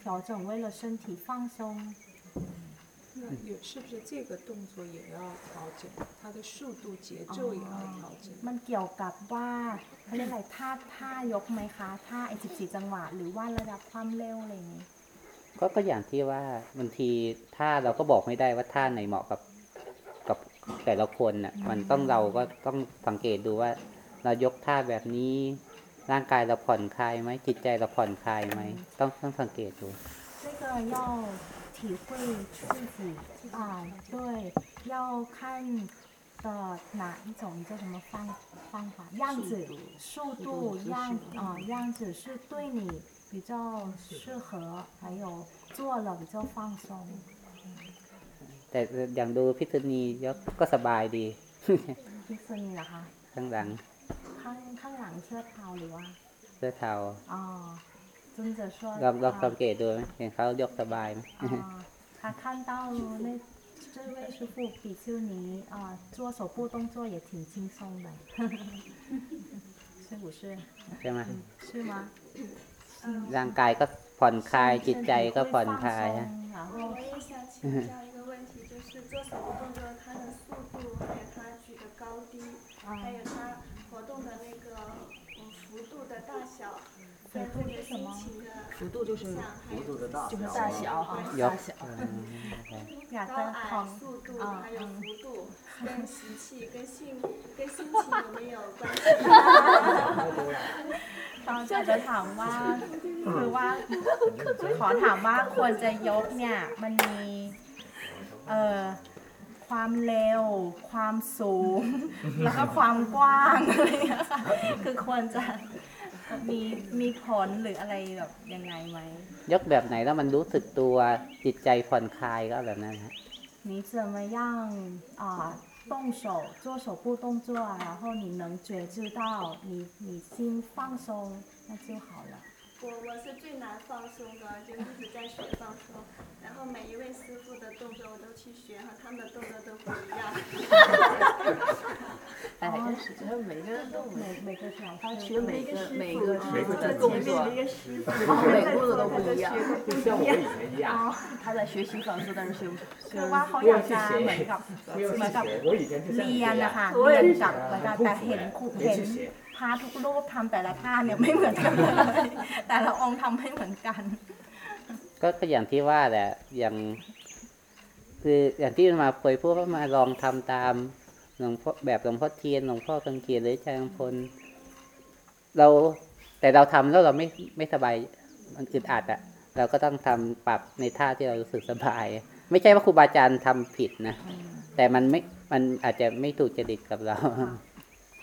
调整，为了身体放松。那有是不是这个动作也要调整？它的速度、节奏也要调整？ มันเกี่ยวกับว่าเขาเรียกอะไรท่าท่ายกไหมคะท่าไอ้สิบสี่จังหวะ หรือว่าระดับความเร็วอะไรอย่างนี้ ก็ก็อย่างที่ว่าบางทีท่าเราก็บอกไม่ได้ว่าท่าไหนเหมาะกับกับแต่ละคนน่ะ มันต้องเราก็ต้องสังเกตดูว่า เรายกท่าแบบนี้ ร่างกายเราผ่อนคลายไหมจิตใจเราผ่อนคลายไหมต้องต้องสังเกตดู 这个要体会自己啊，对，要看的哪一种叫什么方方法样子，速度样啊样子是对你 比较适合，还有做了比较放松。 แต่อย่างดูพิษณียกก็สบายดี พิษณีเหรอคะ ข้างหลัง ข้างข้างหลังเสื้อเทาหรือว่า เสื้อเทา อ๋อ尊者说 เราเรา 啊 สังเกตดูไหมเห็นเขายกสบายไหม 啊，他看到那这位师傅比丘尼啊，做手部动作也挺轻松的，是不是？ ใช่ไหม 是吗？ ร่างกายก็ผ่อนคลายจิตใจก็ผ่อนคลายฮะ 然后我也想请 教一个问题，就是做手部动作它的速度，还有它举的高低，还有它活动的那个嗯幅度的大小，跟这个心情的幅度就是想还有幅度的大就是小大小哈， ย 大 ก 小。 อืม อยาก 高 จะขอ 矮、 ง 速度啊还有嗯幅度，跟习气、跟性、跟心情有没有关系？ ตอนจะถามว่าคือว่าขอถามว่าควรจะยกเนี่ยมันมีเอ่อความเร็ว ความสูง แล้วก็ความกว้างอะไรอย่างเงี้ยค่ะคือควรจะ มีมีผลหรืออะไรแบบยังไงไหม ยกแบบไหนแล้วมันรู้สึกตัวจิตใจผ่อนคลายก็แบบนั้นฮะ 你怎么样啊、动手做手部动作，然后你能觉知到你你心放松，那就好了。我我是最难放松的，就一直在学放松。 然后每一位师傅的动作我都去学，和他们的动作都不一样。哎，真是，他每个人都每每个小他时学每个每个每个的动作，每个动作都不一样。就像我以前一样，他在学习放松，但是学不 คือว่าเขาอยากจะเหมือนกับ 不要 เหมือน 去 กับ 学，我以前就像你 เรียน 这 นะ 样 คะ 我 เรียน 也 กับ 是 เหมือนกับ 很 แต่ 痛苦 เห็น 的 ครู 没 เห็น 去学。 พระทุกรูปทำแต่ละท่าเนี่ยไม่เหมือนกันเลยแต่ละองค์ทำไม่เหมือนกัน ก็ก็อย่างที่ว่าแหละอย่าง คืออย่างที่มาเคยพูดว่ามาลองทำตามหลวงพ่อแบบหลวงพ่อเทียนหลวงพ่อกังเกียรหรืออาจารย์พลเราแต่เราทำแล้วเราไม่ไม่สบายมันอึดอัดอะเราก็ต้องทำปรับในท่าที่เรารู้สึกสบาย ไม่ใช่ว่าครูบาอาจารย์ทำผิดนะแต่มันไม่มันอาจจะไม่ถูกจริตกับเรา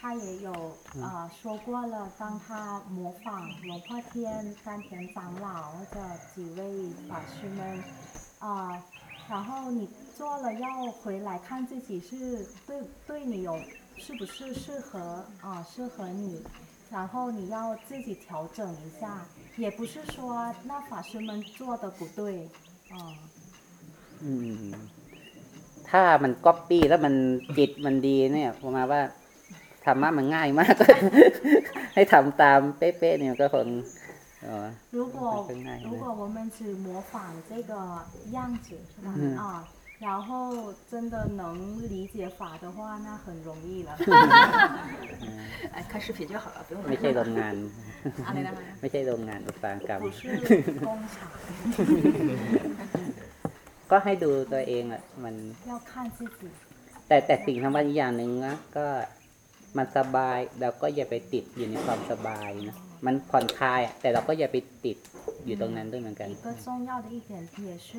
他也有呃说过了，当他模仿龙破天、山田长老或者几位法师们，啊、然后你做了要回来看自己是对对你有是不是适合啊、适合你，然后你要自己调整一下，也不是说那法师们做的不对，啊、 อืม ถ้ามันก๊อปปี้แล้วมันจิตมันดีเนี่ยผมมาว่า ธรรมะมันง่ายมาก ให้ทำตามเป๊ะๆเนี่ยก็คงอ๋อ 如果更ง่ายนะ 如果我们只模仿这个样子是吧？嗯啊，然后真的能理解法的话，那很容易了。哎，看视频就好了，不用 ไม่ใช่โรงงาน อะไรนะคะ ไม่ใช่โรงงานอุตสาหกรรม 不是工厂， ก็ให้ดูตัวเองอ่ะ มัน 要看自己。 แต่แต่สิ่งสำคัญอีกอย่างหนึ่งนะก็ มันสบายเราก็อย่าไปติดอยู่ในความสบายนะมันผ่อนคลายอะแต่เราก็อย่าไปติดอยู่ตรงนั้นด้วยเหมือนกัน 一个重要的一点也是，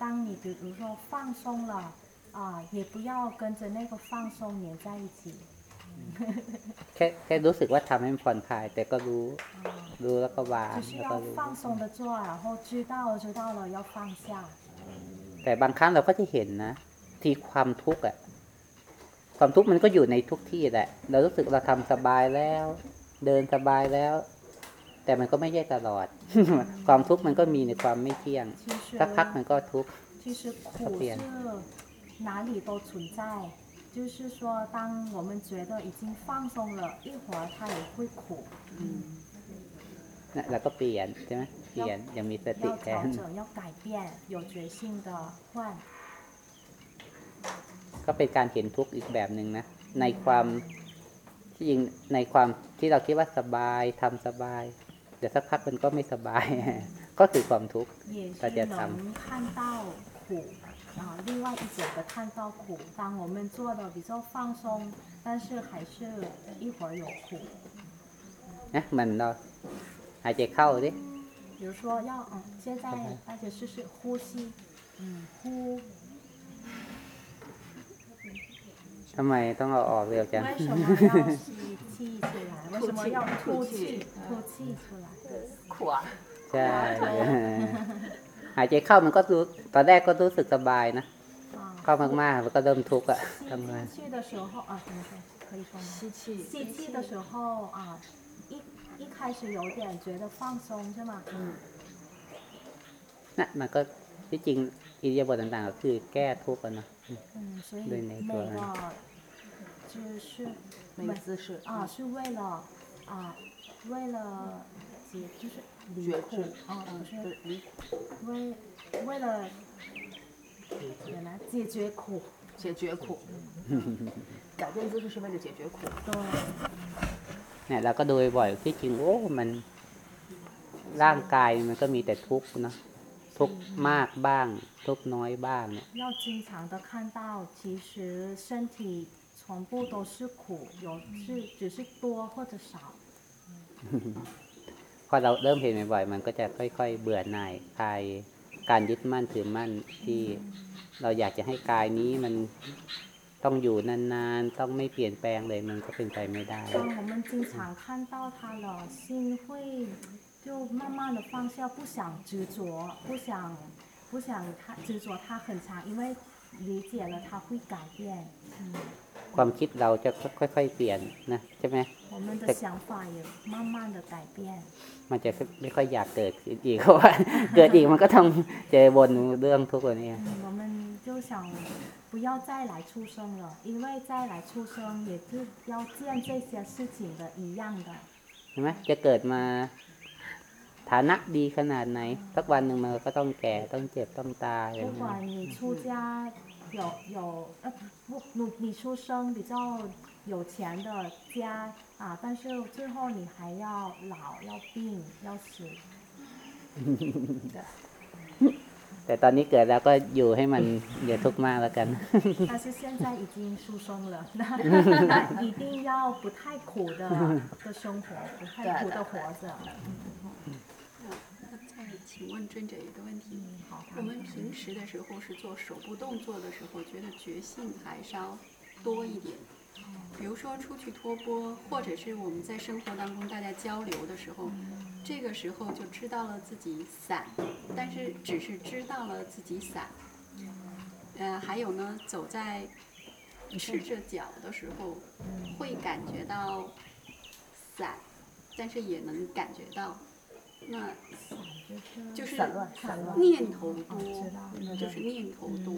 当你比如说放松了啊、也不要跟着那个放松黏在一起。 แค่แค่รู้สึกว่าทำให้มันผ่อนคลาย แต่ก็รู้ 啊 รู้แล้วก็วาง 只是 แล้วก็ 要 รู้ 放松的做，然后知道了知道了要放下。 แต่บางครั้งเราก็จะเห็นนะ ที่ความทุกข์อ่ะ ความทุกข์มันก็อยู่ในทุกที่แหละ เรารู้สึกเราทำสบายแล้ว เดินสบายแล้ว แต่มันก็ไม่ใช่ตลอด ความทุกข์มันก็มีในความไม่เที่ยง 其实 สักพักมันก็ทุกข์ 其实苦特别是哪里都存在，就是说，当我们觉得已经放松了，一会儿它也会苦， นะแล้วก็เปลี่ยนใช่ไหมเปลี่ยนยังมีสติ 要 แท 调 น 整，要改变，有决心的换。 ก็เป็นการเห็นทุกข์อีกแบบหนึ่งนะ ในความที่จริงในความที่เราคิดว่าสบายทำสบาย เดี๋ยวสักพักมันก็ไม่สบาย ก็คือความทุกข์ 也大家是谈能看到苦啊，另外一种的看到苦。当我们做的比较放松，但是还是一会儿有苦。 นะมันเราหายใจเข้าดิ 比如说要嗯，现在大家试试呼吸，嗯，呼。 ทำไมต้องเอาออกเร็วจัง 为什么要吸气出来？为什么要吐气？吐气出来。苦啊！ ใช่ หายใจเข้ามันก็รู้ตอนแรกก็รู้สึกสบายนะ 啊， เข้ามากๆมันก็เริ่มทุกข์อะทำไง 吸气的时候啊，怎么说？可以说吗？吸气，吸气的时候啊，一一开始有点觉得放松是吗？嗯。 นะมันก็ที่จริงอิริยาบถต่างๆก็คือแก้ทุกข์อะเนาะ 嗯，所以对每那个个就是每个姿势啊，是为了啊，为了解就是离觉苦知啊，嗯不是对离为为了原来解决苦，解决苦，改变姿势是为了解决苦。对， เนี่ยเราก็ดูบ่อยๆที่จริงโอ้มันร่างกายมันก็มีแต่ทุกข์เนาะ ทุกข์มากบ้าง ทุกข์น้อยบ้างเนี่ย 要经常的看到，其实身体全部都是苦，有是只是多或者少。 พอเราเริ่มเห็นบ่อยๆ มันก็จะค่อยๆ เบื่อหน่ายคลายการยึดมั่นถือมั่นที่เราอยากจะให้กายนี้มันต้องอยู่นานๆ ต้องไม่เปลี่ยนแปลงเลยมันก็เป็นไปไม่ได้ 当我们经常看到它了，心会 就慢慢的放下，不想执着，不想不想它执着它很长，因为理解了它会改变。嗯， ความคิดเราจะค่อยๆ เปลี่ยนนะใช่ไหม 我们的想法也慢慢的改变。 มันจะไม่ค่อยอยากเกิดอีก เพราะว่า เกิดอีกมันก็ต้องเจอวนเรื่องทุกข์ตัวนี้ 嗯，我们就想不要再来出生了，因为再来出生也是要见这些事情的一样的。 ใช่ไหมจะเกิดมา ฐานะดีขนาดไหน สักวันหนึ่งมันก็ต้องแก่ต้องเจ็บต้องตายอะไร 不 อย่างเงี้ย 管你出家有有呃不你你出生比较有钱的家啊，但是最后你还要老要病要死。 แต่ตอนนี้เกิดแล้วก็อยู่ให้มันอย่าทุกข์มากแล้วกัน 但是现在已经出生了，那那一定要不太苦的的生活，不太苦的活着。 请问尊者一个问题，好，我们平时的时候是做手部动作的时候，觉得觉性还稍多一点。比如说出去托钵，或者是我们在生活当中大家交流的时候，这个时候就知道了自己散，但是只是知道了自己散。呃，还有呢，走在赤着脚的时候，会感觉到散，但是也能感觉到，那就是散乱散乱念头多知道，就是念头多，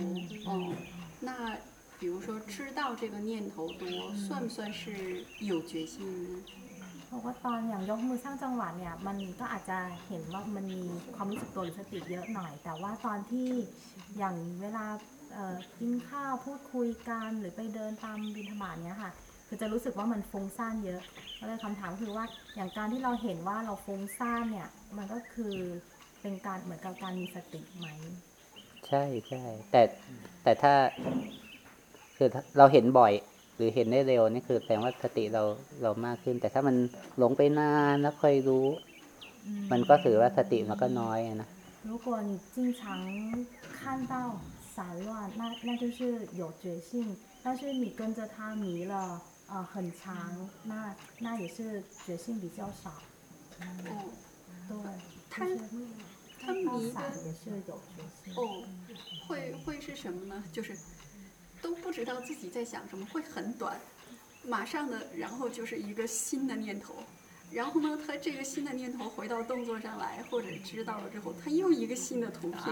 哦。那 那比如说知道这个念头多，算不算是有决心呢？ เพราะว่าตอนอย่างยกมือสร้างจังหวะเนี่ยมันก็อาจจะเห็นว่ามันมีความรู้สึกตัวหรือสติเยอะหน่อย แต่ว่าตอนที่อย่างเวลาเอ่อกินข้าวพูดคุยกันหรือไปเดินตามบินธบาตเนี้ยค่ะ คือจะรู้สึกว่ามันฟุ้งซ่านเยอะก็เลยคำถามคือว่าอย่างการที่เราเห็นว่าเราฟุ้งซ่านเนี่ยมันก็คือเป็นการเหมือนกับการมีสติไหม ใช่ใช่แต่แต่ถ้า คือถ้าเราเห็นบ่อย หรือเห็นได้เร็วนี่คือแสดงว่าสติเราเรามากขึ้น แต่ถ้ามันหลงไปนานแล้วค่อยรู้ มันก็ถือว่าสติมันก็น้อยอะนะ 如果你经常看到散乱，那那就是有觉性，但是你跟着它迷了， 呃，很长，那那也是觉性比较少。哦，对，它就是它迷的也是有觉性。哦，会会是什么呢？就是都不知道自己在想什么，会很短，马上的，然后就是一个新的念头，然后呢，他这个新的念头回到动作上来，或者知道了之后，他又一个新的图片，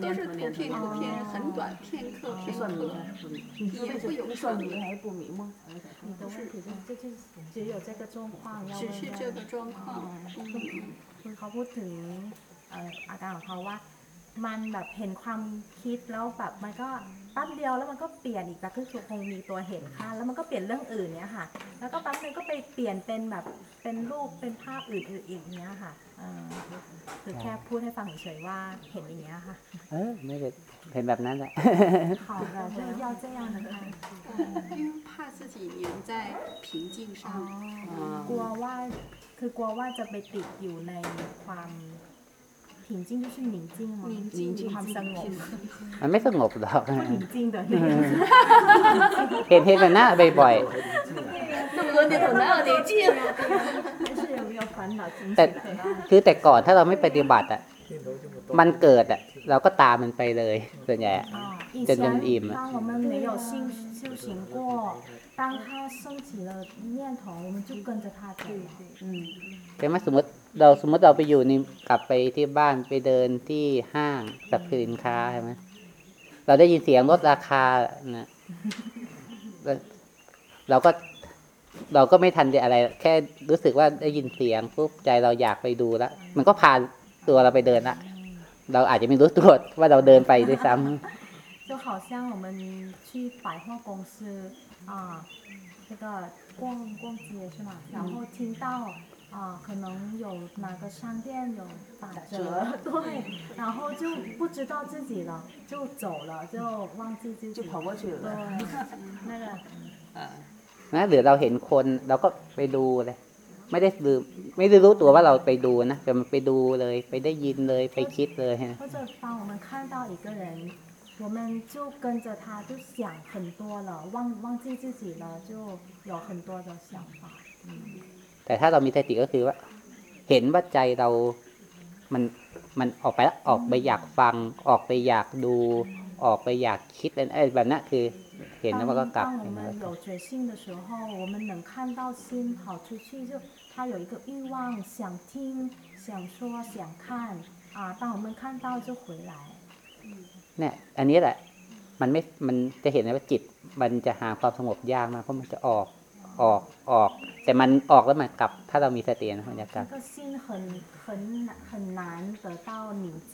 都是图片图片，很短，片刻片算迷刻，还是不迷？也会有那算迷还是不迷吗？你的问题就是这就是只有这个状况要只问的是这个状况，嗯， คือเขาพูดถึงเอ่ออาการของเขาว่า มันแบบเห็นความคิดแล้วแบบมันก็แป๊บเดียวแล้วมันก็เปลี่ยนอีกแต่คือคงมีตัวเห็นค่ะแล้วมันก็เปลี่ยนเรื่องอื่นเนี้ยค่ะ แล้วก็แป๊บนึงก็ไปเปลี่ยนเป็นแบบเป็นรูปเป็นภาพอื่นๆอีกเนี้ยค่ะเออคือแค่พูดให้ฟังเฉยๆว่าเห็นอย่างเงี้ยค่ะ เออไม่ได้เห็นแบบนั้นแหละ 好的就要这样的看因为怕自己黏在平静上， กลัวว่าคือกลัวว่าจะไปติดอยู่ในความ 平静就是宁静吗宁静ความสงบ มันไม่สงบหรอก 平静的那个 เห็นเห็นแบบนั้นบ่อย 那么多念头哪有宁静？但是有没有烦恼惊 ๆแต่คือแต่ก่อนถ้าเราไม่ปฏิบัติอ่ะ มันเกิดอ่ะ เราก็ตามมันไปเลยส่วนใหญ่อะ 啊，以真正อิ่ม了前 当我们没有修修行过，当它升起了念头，我们就跟着它走了。嗯， ใช่ไหมสมมติเราสมมติเราไปอยู่นี่กลับไปที่บ้านไปเดินที่ห้างสับสินค้าใช่ไหมเราได้ยินเสียงลดราคานะแล้วเราก็ เราก็ไม่ทันจะอะไร แค่รู้สึกว่าได้ยินเสียงปุ๊บใจเราอยากไปดูแล้วมันก็พาตัวเราไปเดินละเราอาจจะไม่รู้ตัวว่าเราเดินไปด้วยซ้ำ 就好像我们去百货公司 啊，这个逛逛街是吗？然后听到啊，可能有哪个商店有打折，对，然后就不知道自己了，就走了，就忘记自己，就跑过去了对，那个 นะหรือเราเห็นคนเราก็ไปดูเลย ไม่ได้ลืมไม่ได้รู้ตัวว่าเราไปดูนะแต่มันไปดูเลย ไปได้ยินเลยไปคิดเลยนะ 或者当 我们看到一个人，我们就跟着他，就想很多了，忘忘记自己了，就有很多的想法。嗯， แต่ถ้าเรามีสติก็คือว่า เห็นว่าใจเรา มันมันออกไปแล้วออกไปอยากฟัง ออกไปอยากดู ออกไปอยากคิดอะไรเอ้ยแบบนั้นคือ เห็นแล้วมันก็กลับ 当我 เห็นแล้ว 们 ก็กลับ 有觉性的时候，我们能看到心跑出去，就他有一个欲望，想听、想说、想看啊。当我们看到就回来。 เนี่ย อันนี้แหละ มันไม่ มันจะเห็นเลยว่าจิต มันจะหาความสงบยากมากเพราะมันจะออก ออก ออก แต่มันออกแล้วมันกลับ ถ้าเรามีสตินะมันจะกลับ 这个心很很难很难得到宁静，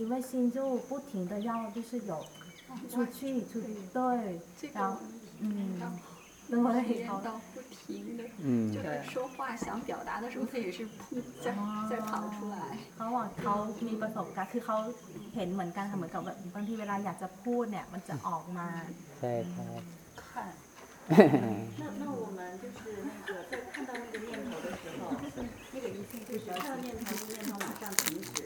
因为心就不停的要就是有出去出对，这个然后嗯， 体对，验到不停的， อืม 就是说话想表达的时候，他也是噗再再跑出来。 เขาบอกเขามีประสบการณ์คือเขาเห็นเหมือนกันค่ะเหมือนกับแบบบางทีเวลาอยากจะพูดเนี่ย มันจะออกมา ใช่ใช่ 看。那那我们就是那个在看到那个念头的时候，那个一定就是看到念头，那个念头马上停止，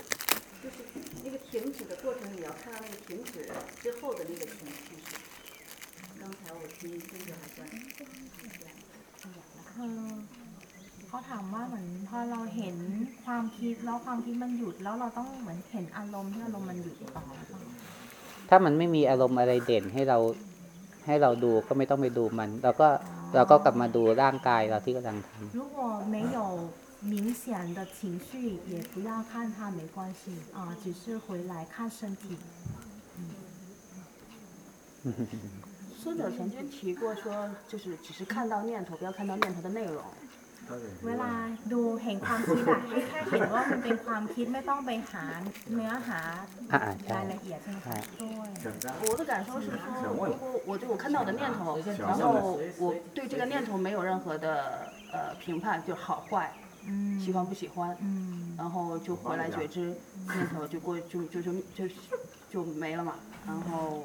就是那个停止的过程，也要看到那个停止之后的那个情绪。 刚才我听这个好像 คือเขาถามว่าเหมือนพอเราเห็นความคิดแล้วความคิดมันหยุด แล้วเราต้องเหมือนเห็นอารมณ์ที่อารมณ์มันหยุดต่อหรือเปล่า ถ้ามันไม่มีอารมณ์อะไรเด่นให้เราให้เราดูก็ไม่ต้องไปดูมัน เราก็เราก็กลับมาดูร่างกายเราที่กำลังทำ 如果没有明显的情绪，也不要看它，没关系啊，只是回来看身体。 น 孙者曾经提过说，就是只是看到念头，不要看到念头的内容。 เวลาดูเห็นความคิดอะให้แค่เห็นว่ามันเป็นความคิดไม่ต้องไปหาเนื้อหา อ่าใช่ รายละเอียดใช่ไหมคะด้วย 我的感受是说，如果我就我看到我的念头，然后我对这个念头没有任何的呃评判，就好坏， อืม 喜欢不喜欢， อืม 然后就回来觉知，念头就过就就就就就没了嘛。然后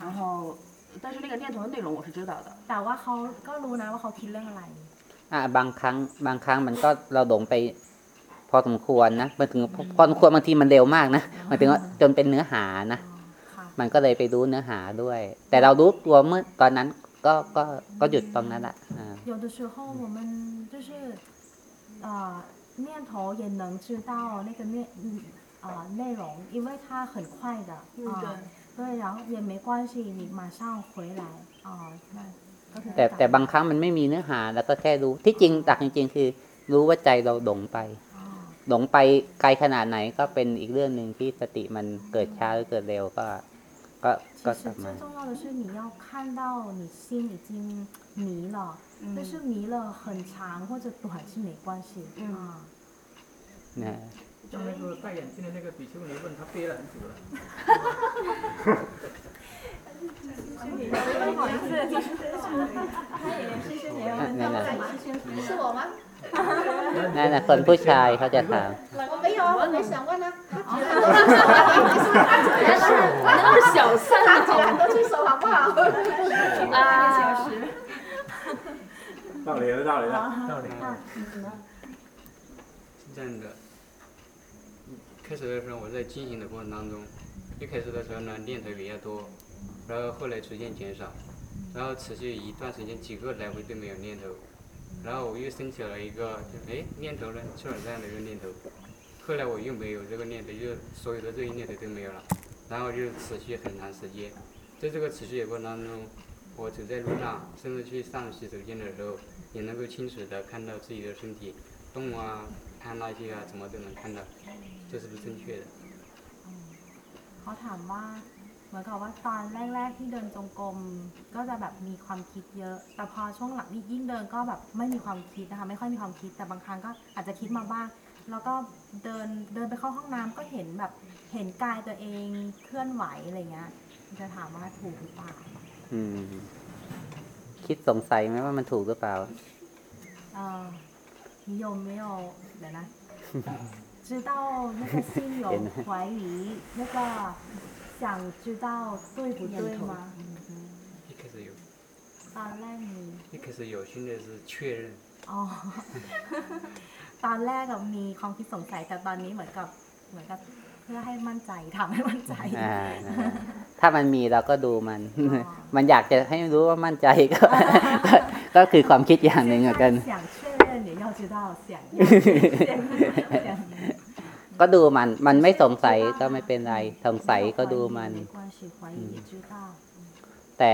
然后，但是那个念头的内容我是知道的。 แต่ว่าเขาก็รู้นะว่าเขาคิดเรื่องอะไร อ่าบางครั้งบางครั้งมันก็เราหลงไป พอสมควรนะมันถึงพอสมควรบางทีมันเร็วมากนะหมายถึงว่าจนเป็นเนื้อหานะ ค่ะ มันก็เลยไปรู้เนื้อหาด้วย แต่เรารู้ตัวเมื่อตอนนั้นก็ก็ก็หยุดตรงนั้นแหละอ่า 有的时候我们就是呃念头也能知道那个内嗯呃内容，因为它很快的啊、 对，然后也没关系，你马上回来啊、那ก็คือ แต่แต่บางครั้งมันไม่มีเนื้อหาแล้วก็แค่รู้ที่จริงตักจริง ๆ คือ รู้ว่าใจเราหลงไป อ๋อ หลงไปไกลขนาดไหนก็เป็นอีกเรื่องหนึ่งที่สติมันเกิดช้าหรือเกิดเร็วก็ ก็ก็ 其 กลับ 实 มา 最重要的是你要看到你心已经迷了，但是迷了很长或者短是没关系啊。 นะ 像那个戴眼镜的那个比丘尼问他憋了很久了，不好意思，นั่นแหละ 是我吗？ นั่นแหละคนผู้ชายเขาจะถาม 我没有，我没想过呢。那是小三他居然都去手好不好？啊！道理了，道理了。道理。是这样的， 开始的时候我在进行的过程当中，一开始的时候呢念头比较多，然后后来逐渐减少，然后持续一段时间几个来回都没有念头，然后我又升起了一个，就哎念头呢出了这样的一个念头，后来我又没有这个念头，就所有的这些念头都没有了，然后就持续很长时间，在这个持续的过程当中，我走在路上，甚至去上洗手间的时候，也能够清楚的看到自己的身体动啊、看那些啊，怎么都能看到，这是不是正确的？ เขาถามว่าเหมือนกับว่าตอนแรก ๆ ที่เดินจงกรมก็จะแบบมีความคิดเยอะ แต่พอช่วงหลังนี่ยิ่งเดินก็แบบไม่มีความคิดนะคะไม่ค่อยมีความคิดแต่บางครั้งก็อาจจะคิดมาบ้าง แล้วก็เดินเดินไปเข้าห้องน้ำก็เห็นแบบเห็นกายตัวเองเคลื่อนไหวอะไรเงี้ยจะถามว่าถูกหรือเปล่า อืม คิดสงสัยไหมว่ามันถูกหรือเปล่า เออ 你有没有เดี๋ยวนะ知道那个心有怀疑那个想知道对不对吗一开始有， ตอนแรกมี 一开始有，现在是确认。 อ๋อ ตอนแรกอะมีความคิดสงสัยแต่ตอนนี้เหมือนกับเหมือนกับเพื่อให้มั่นใจทำให้มั่นใจ อ่านั่นแหละถ้ามันมีเราก็ดูมัน อ๋อ มันอยากจะให้รู้ว่ามั่นใจก็ ก็ก็คือความคิดอย่างหนึ่งเหมือนกัน 想确认也 要知道想要想 ก็ดูมัน มันไม่สงสัยก็ไม่เป็นไร สงสัยก็ดูมัน 没关系怀疑也知道 แต่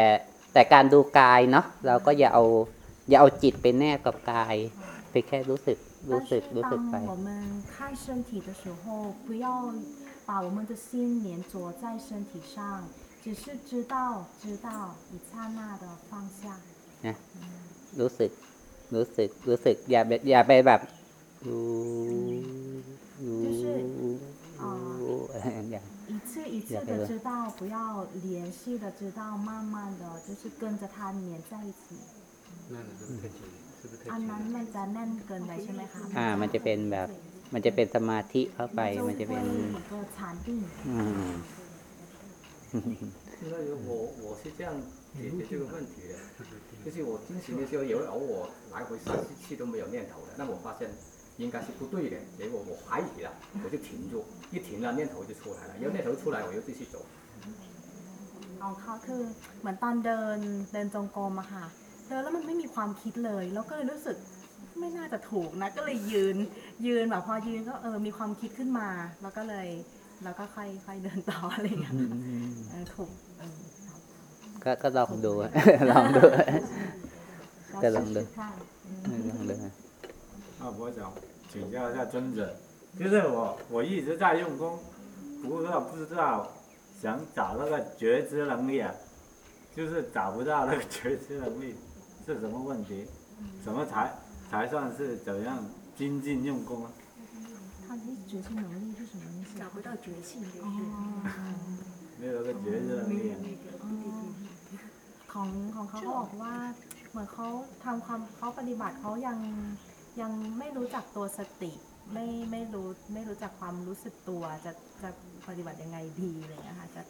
แต่การดูกายเนาะเราก็อย่าเอา อย่าเอาจิตไปแนบกับกายไปแค่รู้สึก รู้ 但 สึก 是 รู้สึกไป 当我们看身体的时候，不要把我们的心粘着在身体上，只是知道知道一刹那的放下。 รู้สึก รู้สึก รู้สึก อย่าไปอย่าไปแบบรู้รู้ 就是啊 อะไรอย่าง 一次一次的知道，不要连续的知道，慢慢的就是跟着它粘在一起。那个是不是太紧？是不是太 อัน 紧 นั้น 了？ มันจะแน่นเกินไปใช่ไหมคะ อ่า มันจะเป็นแบบ มันจะเป็นสมาธิเข้าไป มันจะเป็น 一个禅定。 อืม 那我我是这样解决这个问题的， 就是我进行的时候也会偶尔来回三四次都没有念头的。那我发现应该是不对的，结果我怀疑了，我就停住，一停了念头就出来了，因念头出来我又继续走。ของเขาคือเหมือนตอนเดินเดินจงกรมอะค่ะเดินแล้วมันไม่มีความคิดเลย แล้วก็เลยรู้สึกไม่น่าจะถูกนะ ก็เลยยืนยืนแบบพอยืนก็เออมีความคิดขึ้นมา แล้วก็เลยเราก็ค่อยค่อยเดินต่ออะไรอย่างเงี้ยถูกก็ก็ลองดูลองดู ก็ลองดู ค่ะ ลองดู 啊，我想请教一下尊者，就是我我一直在用功，不过不知道想找那个觉知能力啊，就是找不到那个觉知能力是什么问题？怎么才才算是怎样精进用功啊？他的觉性能力是什么意思？找不到觉性就是哦。没有那个觉知能力、啊。 ของของเขาเขาบอกว่าเห มือนเขาทำความเขาปฏิบัติเขายังยังไม่รู้จักตัวสติ ไม่ไม่รู้ไม่รู้จักความรู้สึกตัว จะจะปฏิบัติยังไงดีอะไรอย่างเงี้ยค่ะจะ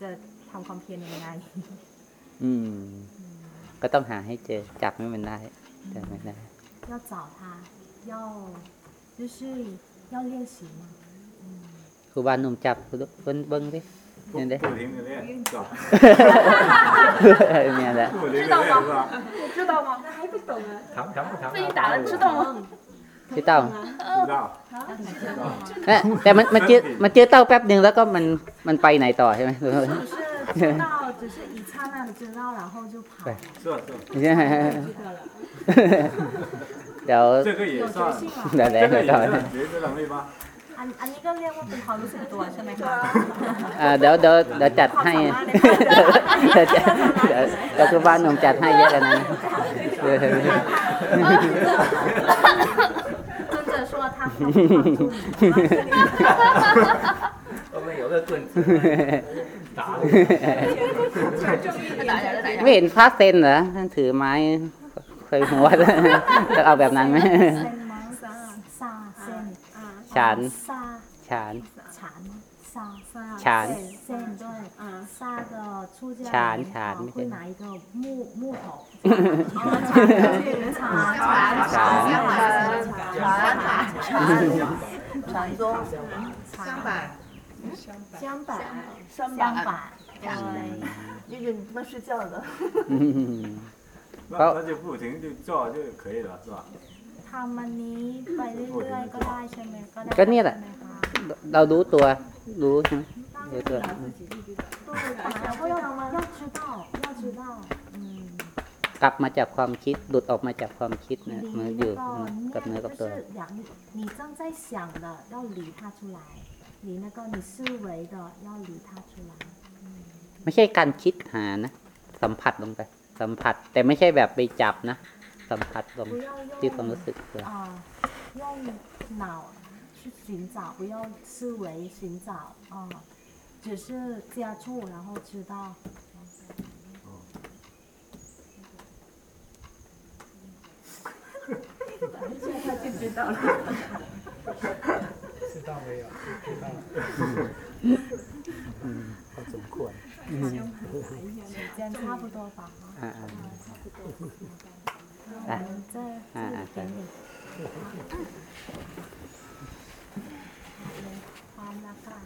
จะทำความเพียรยังไง อืม ก็ต้องหาให้เจอ จับไม่มันได้จับไม่ได้ 要找他要就是要练习嘛 ครูบาหนุ่มจับเบิ้งเบิ้งดิ 不 เนี่ยเด้ 不停的练，是吧？ เนี่ยแหละ 不停的练是吧？知道吗？还不懂啊？长长不长？被你打了，知道吗？ พี่เต้า 知道。 เอ๊ะแต่มันมันเจอมันเจอเต้าแป๊บหนึ่งแล้วก็มันมันไปไหนต่อใช่ไหม 只是知道只是一刹那的知道然后就跑对是吧是吧。 เดี๋ยว 这个也算， เดี๋ยว 这 เดี๋ยว 个也 เดี๋ยว 算觉知能力吗？ อันอันนี้ก็เรียกว่าเป็นความรู้สึกตัวใช่ไหมคะ อ่าเดี๋ยวเดี๋ยวเดี๋ยวจัดให้เดี๋ยวจะเดี๋ยวเดี๋ยวครูบาหนุ่มจัดให้เยอะแล้วนะเดี๋ยว 尊者说他跑不后面有个棍子打我。 ไม่เห็นพระเซนเหรอท่านถือไม้เคยหัวจะเอาแบบนั้นไหม ฉัน ซา ฉาน ฉานซาซา ฉาน เส้น对啊ซา的出家ฉานฉาน 人 ไม่ 会 ใช่ 拿一个木木头哦ฉานฉาน ฉาน 禅宗，相反，相反相相反对因为你们睡觉的。那那就不停就做就可以了，是吧？ ทำมันนี้ไปเรื่อยๆก็ได้ใช่ไหมก็ได้ ก็เนี่ยแหละ ใช่ไมคะ เรารู้ตัว รู้ใช่ไหมรู้ตัว 对然后要要知道要知道嗯 กลับมาจากความคิดหลุดออกมาจากความคิดนะ 离 มันอ 那 ยู่ 个 กับเนื้อ 念 กับ 就 ตัว 是两你正在想的要离它出来离那个你思维的要离它出来 ไม่ใช่การคิดหานะ สัมผัสลงไป สัมผัส แต่ไม่ใช่แบบไปจับนะ สัมผัสลง 不要 ที่ความ 用 รู้สึกตัว 啊用脑去寻找不要思维寻找啊只是接触然后知道现在就知道了。知道没有？知道了。พอสมควร 时间差不多吧 อ่ ป่ะอ่าอ่าใความรักค่ะ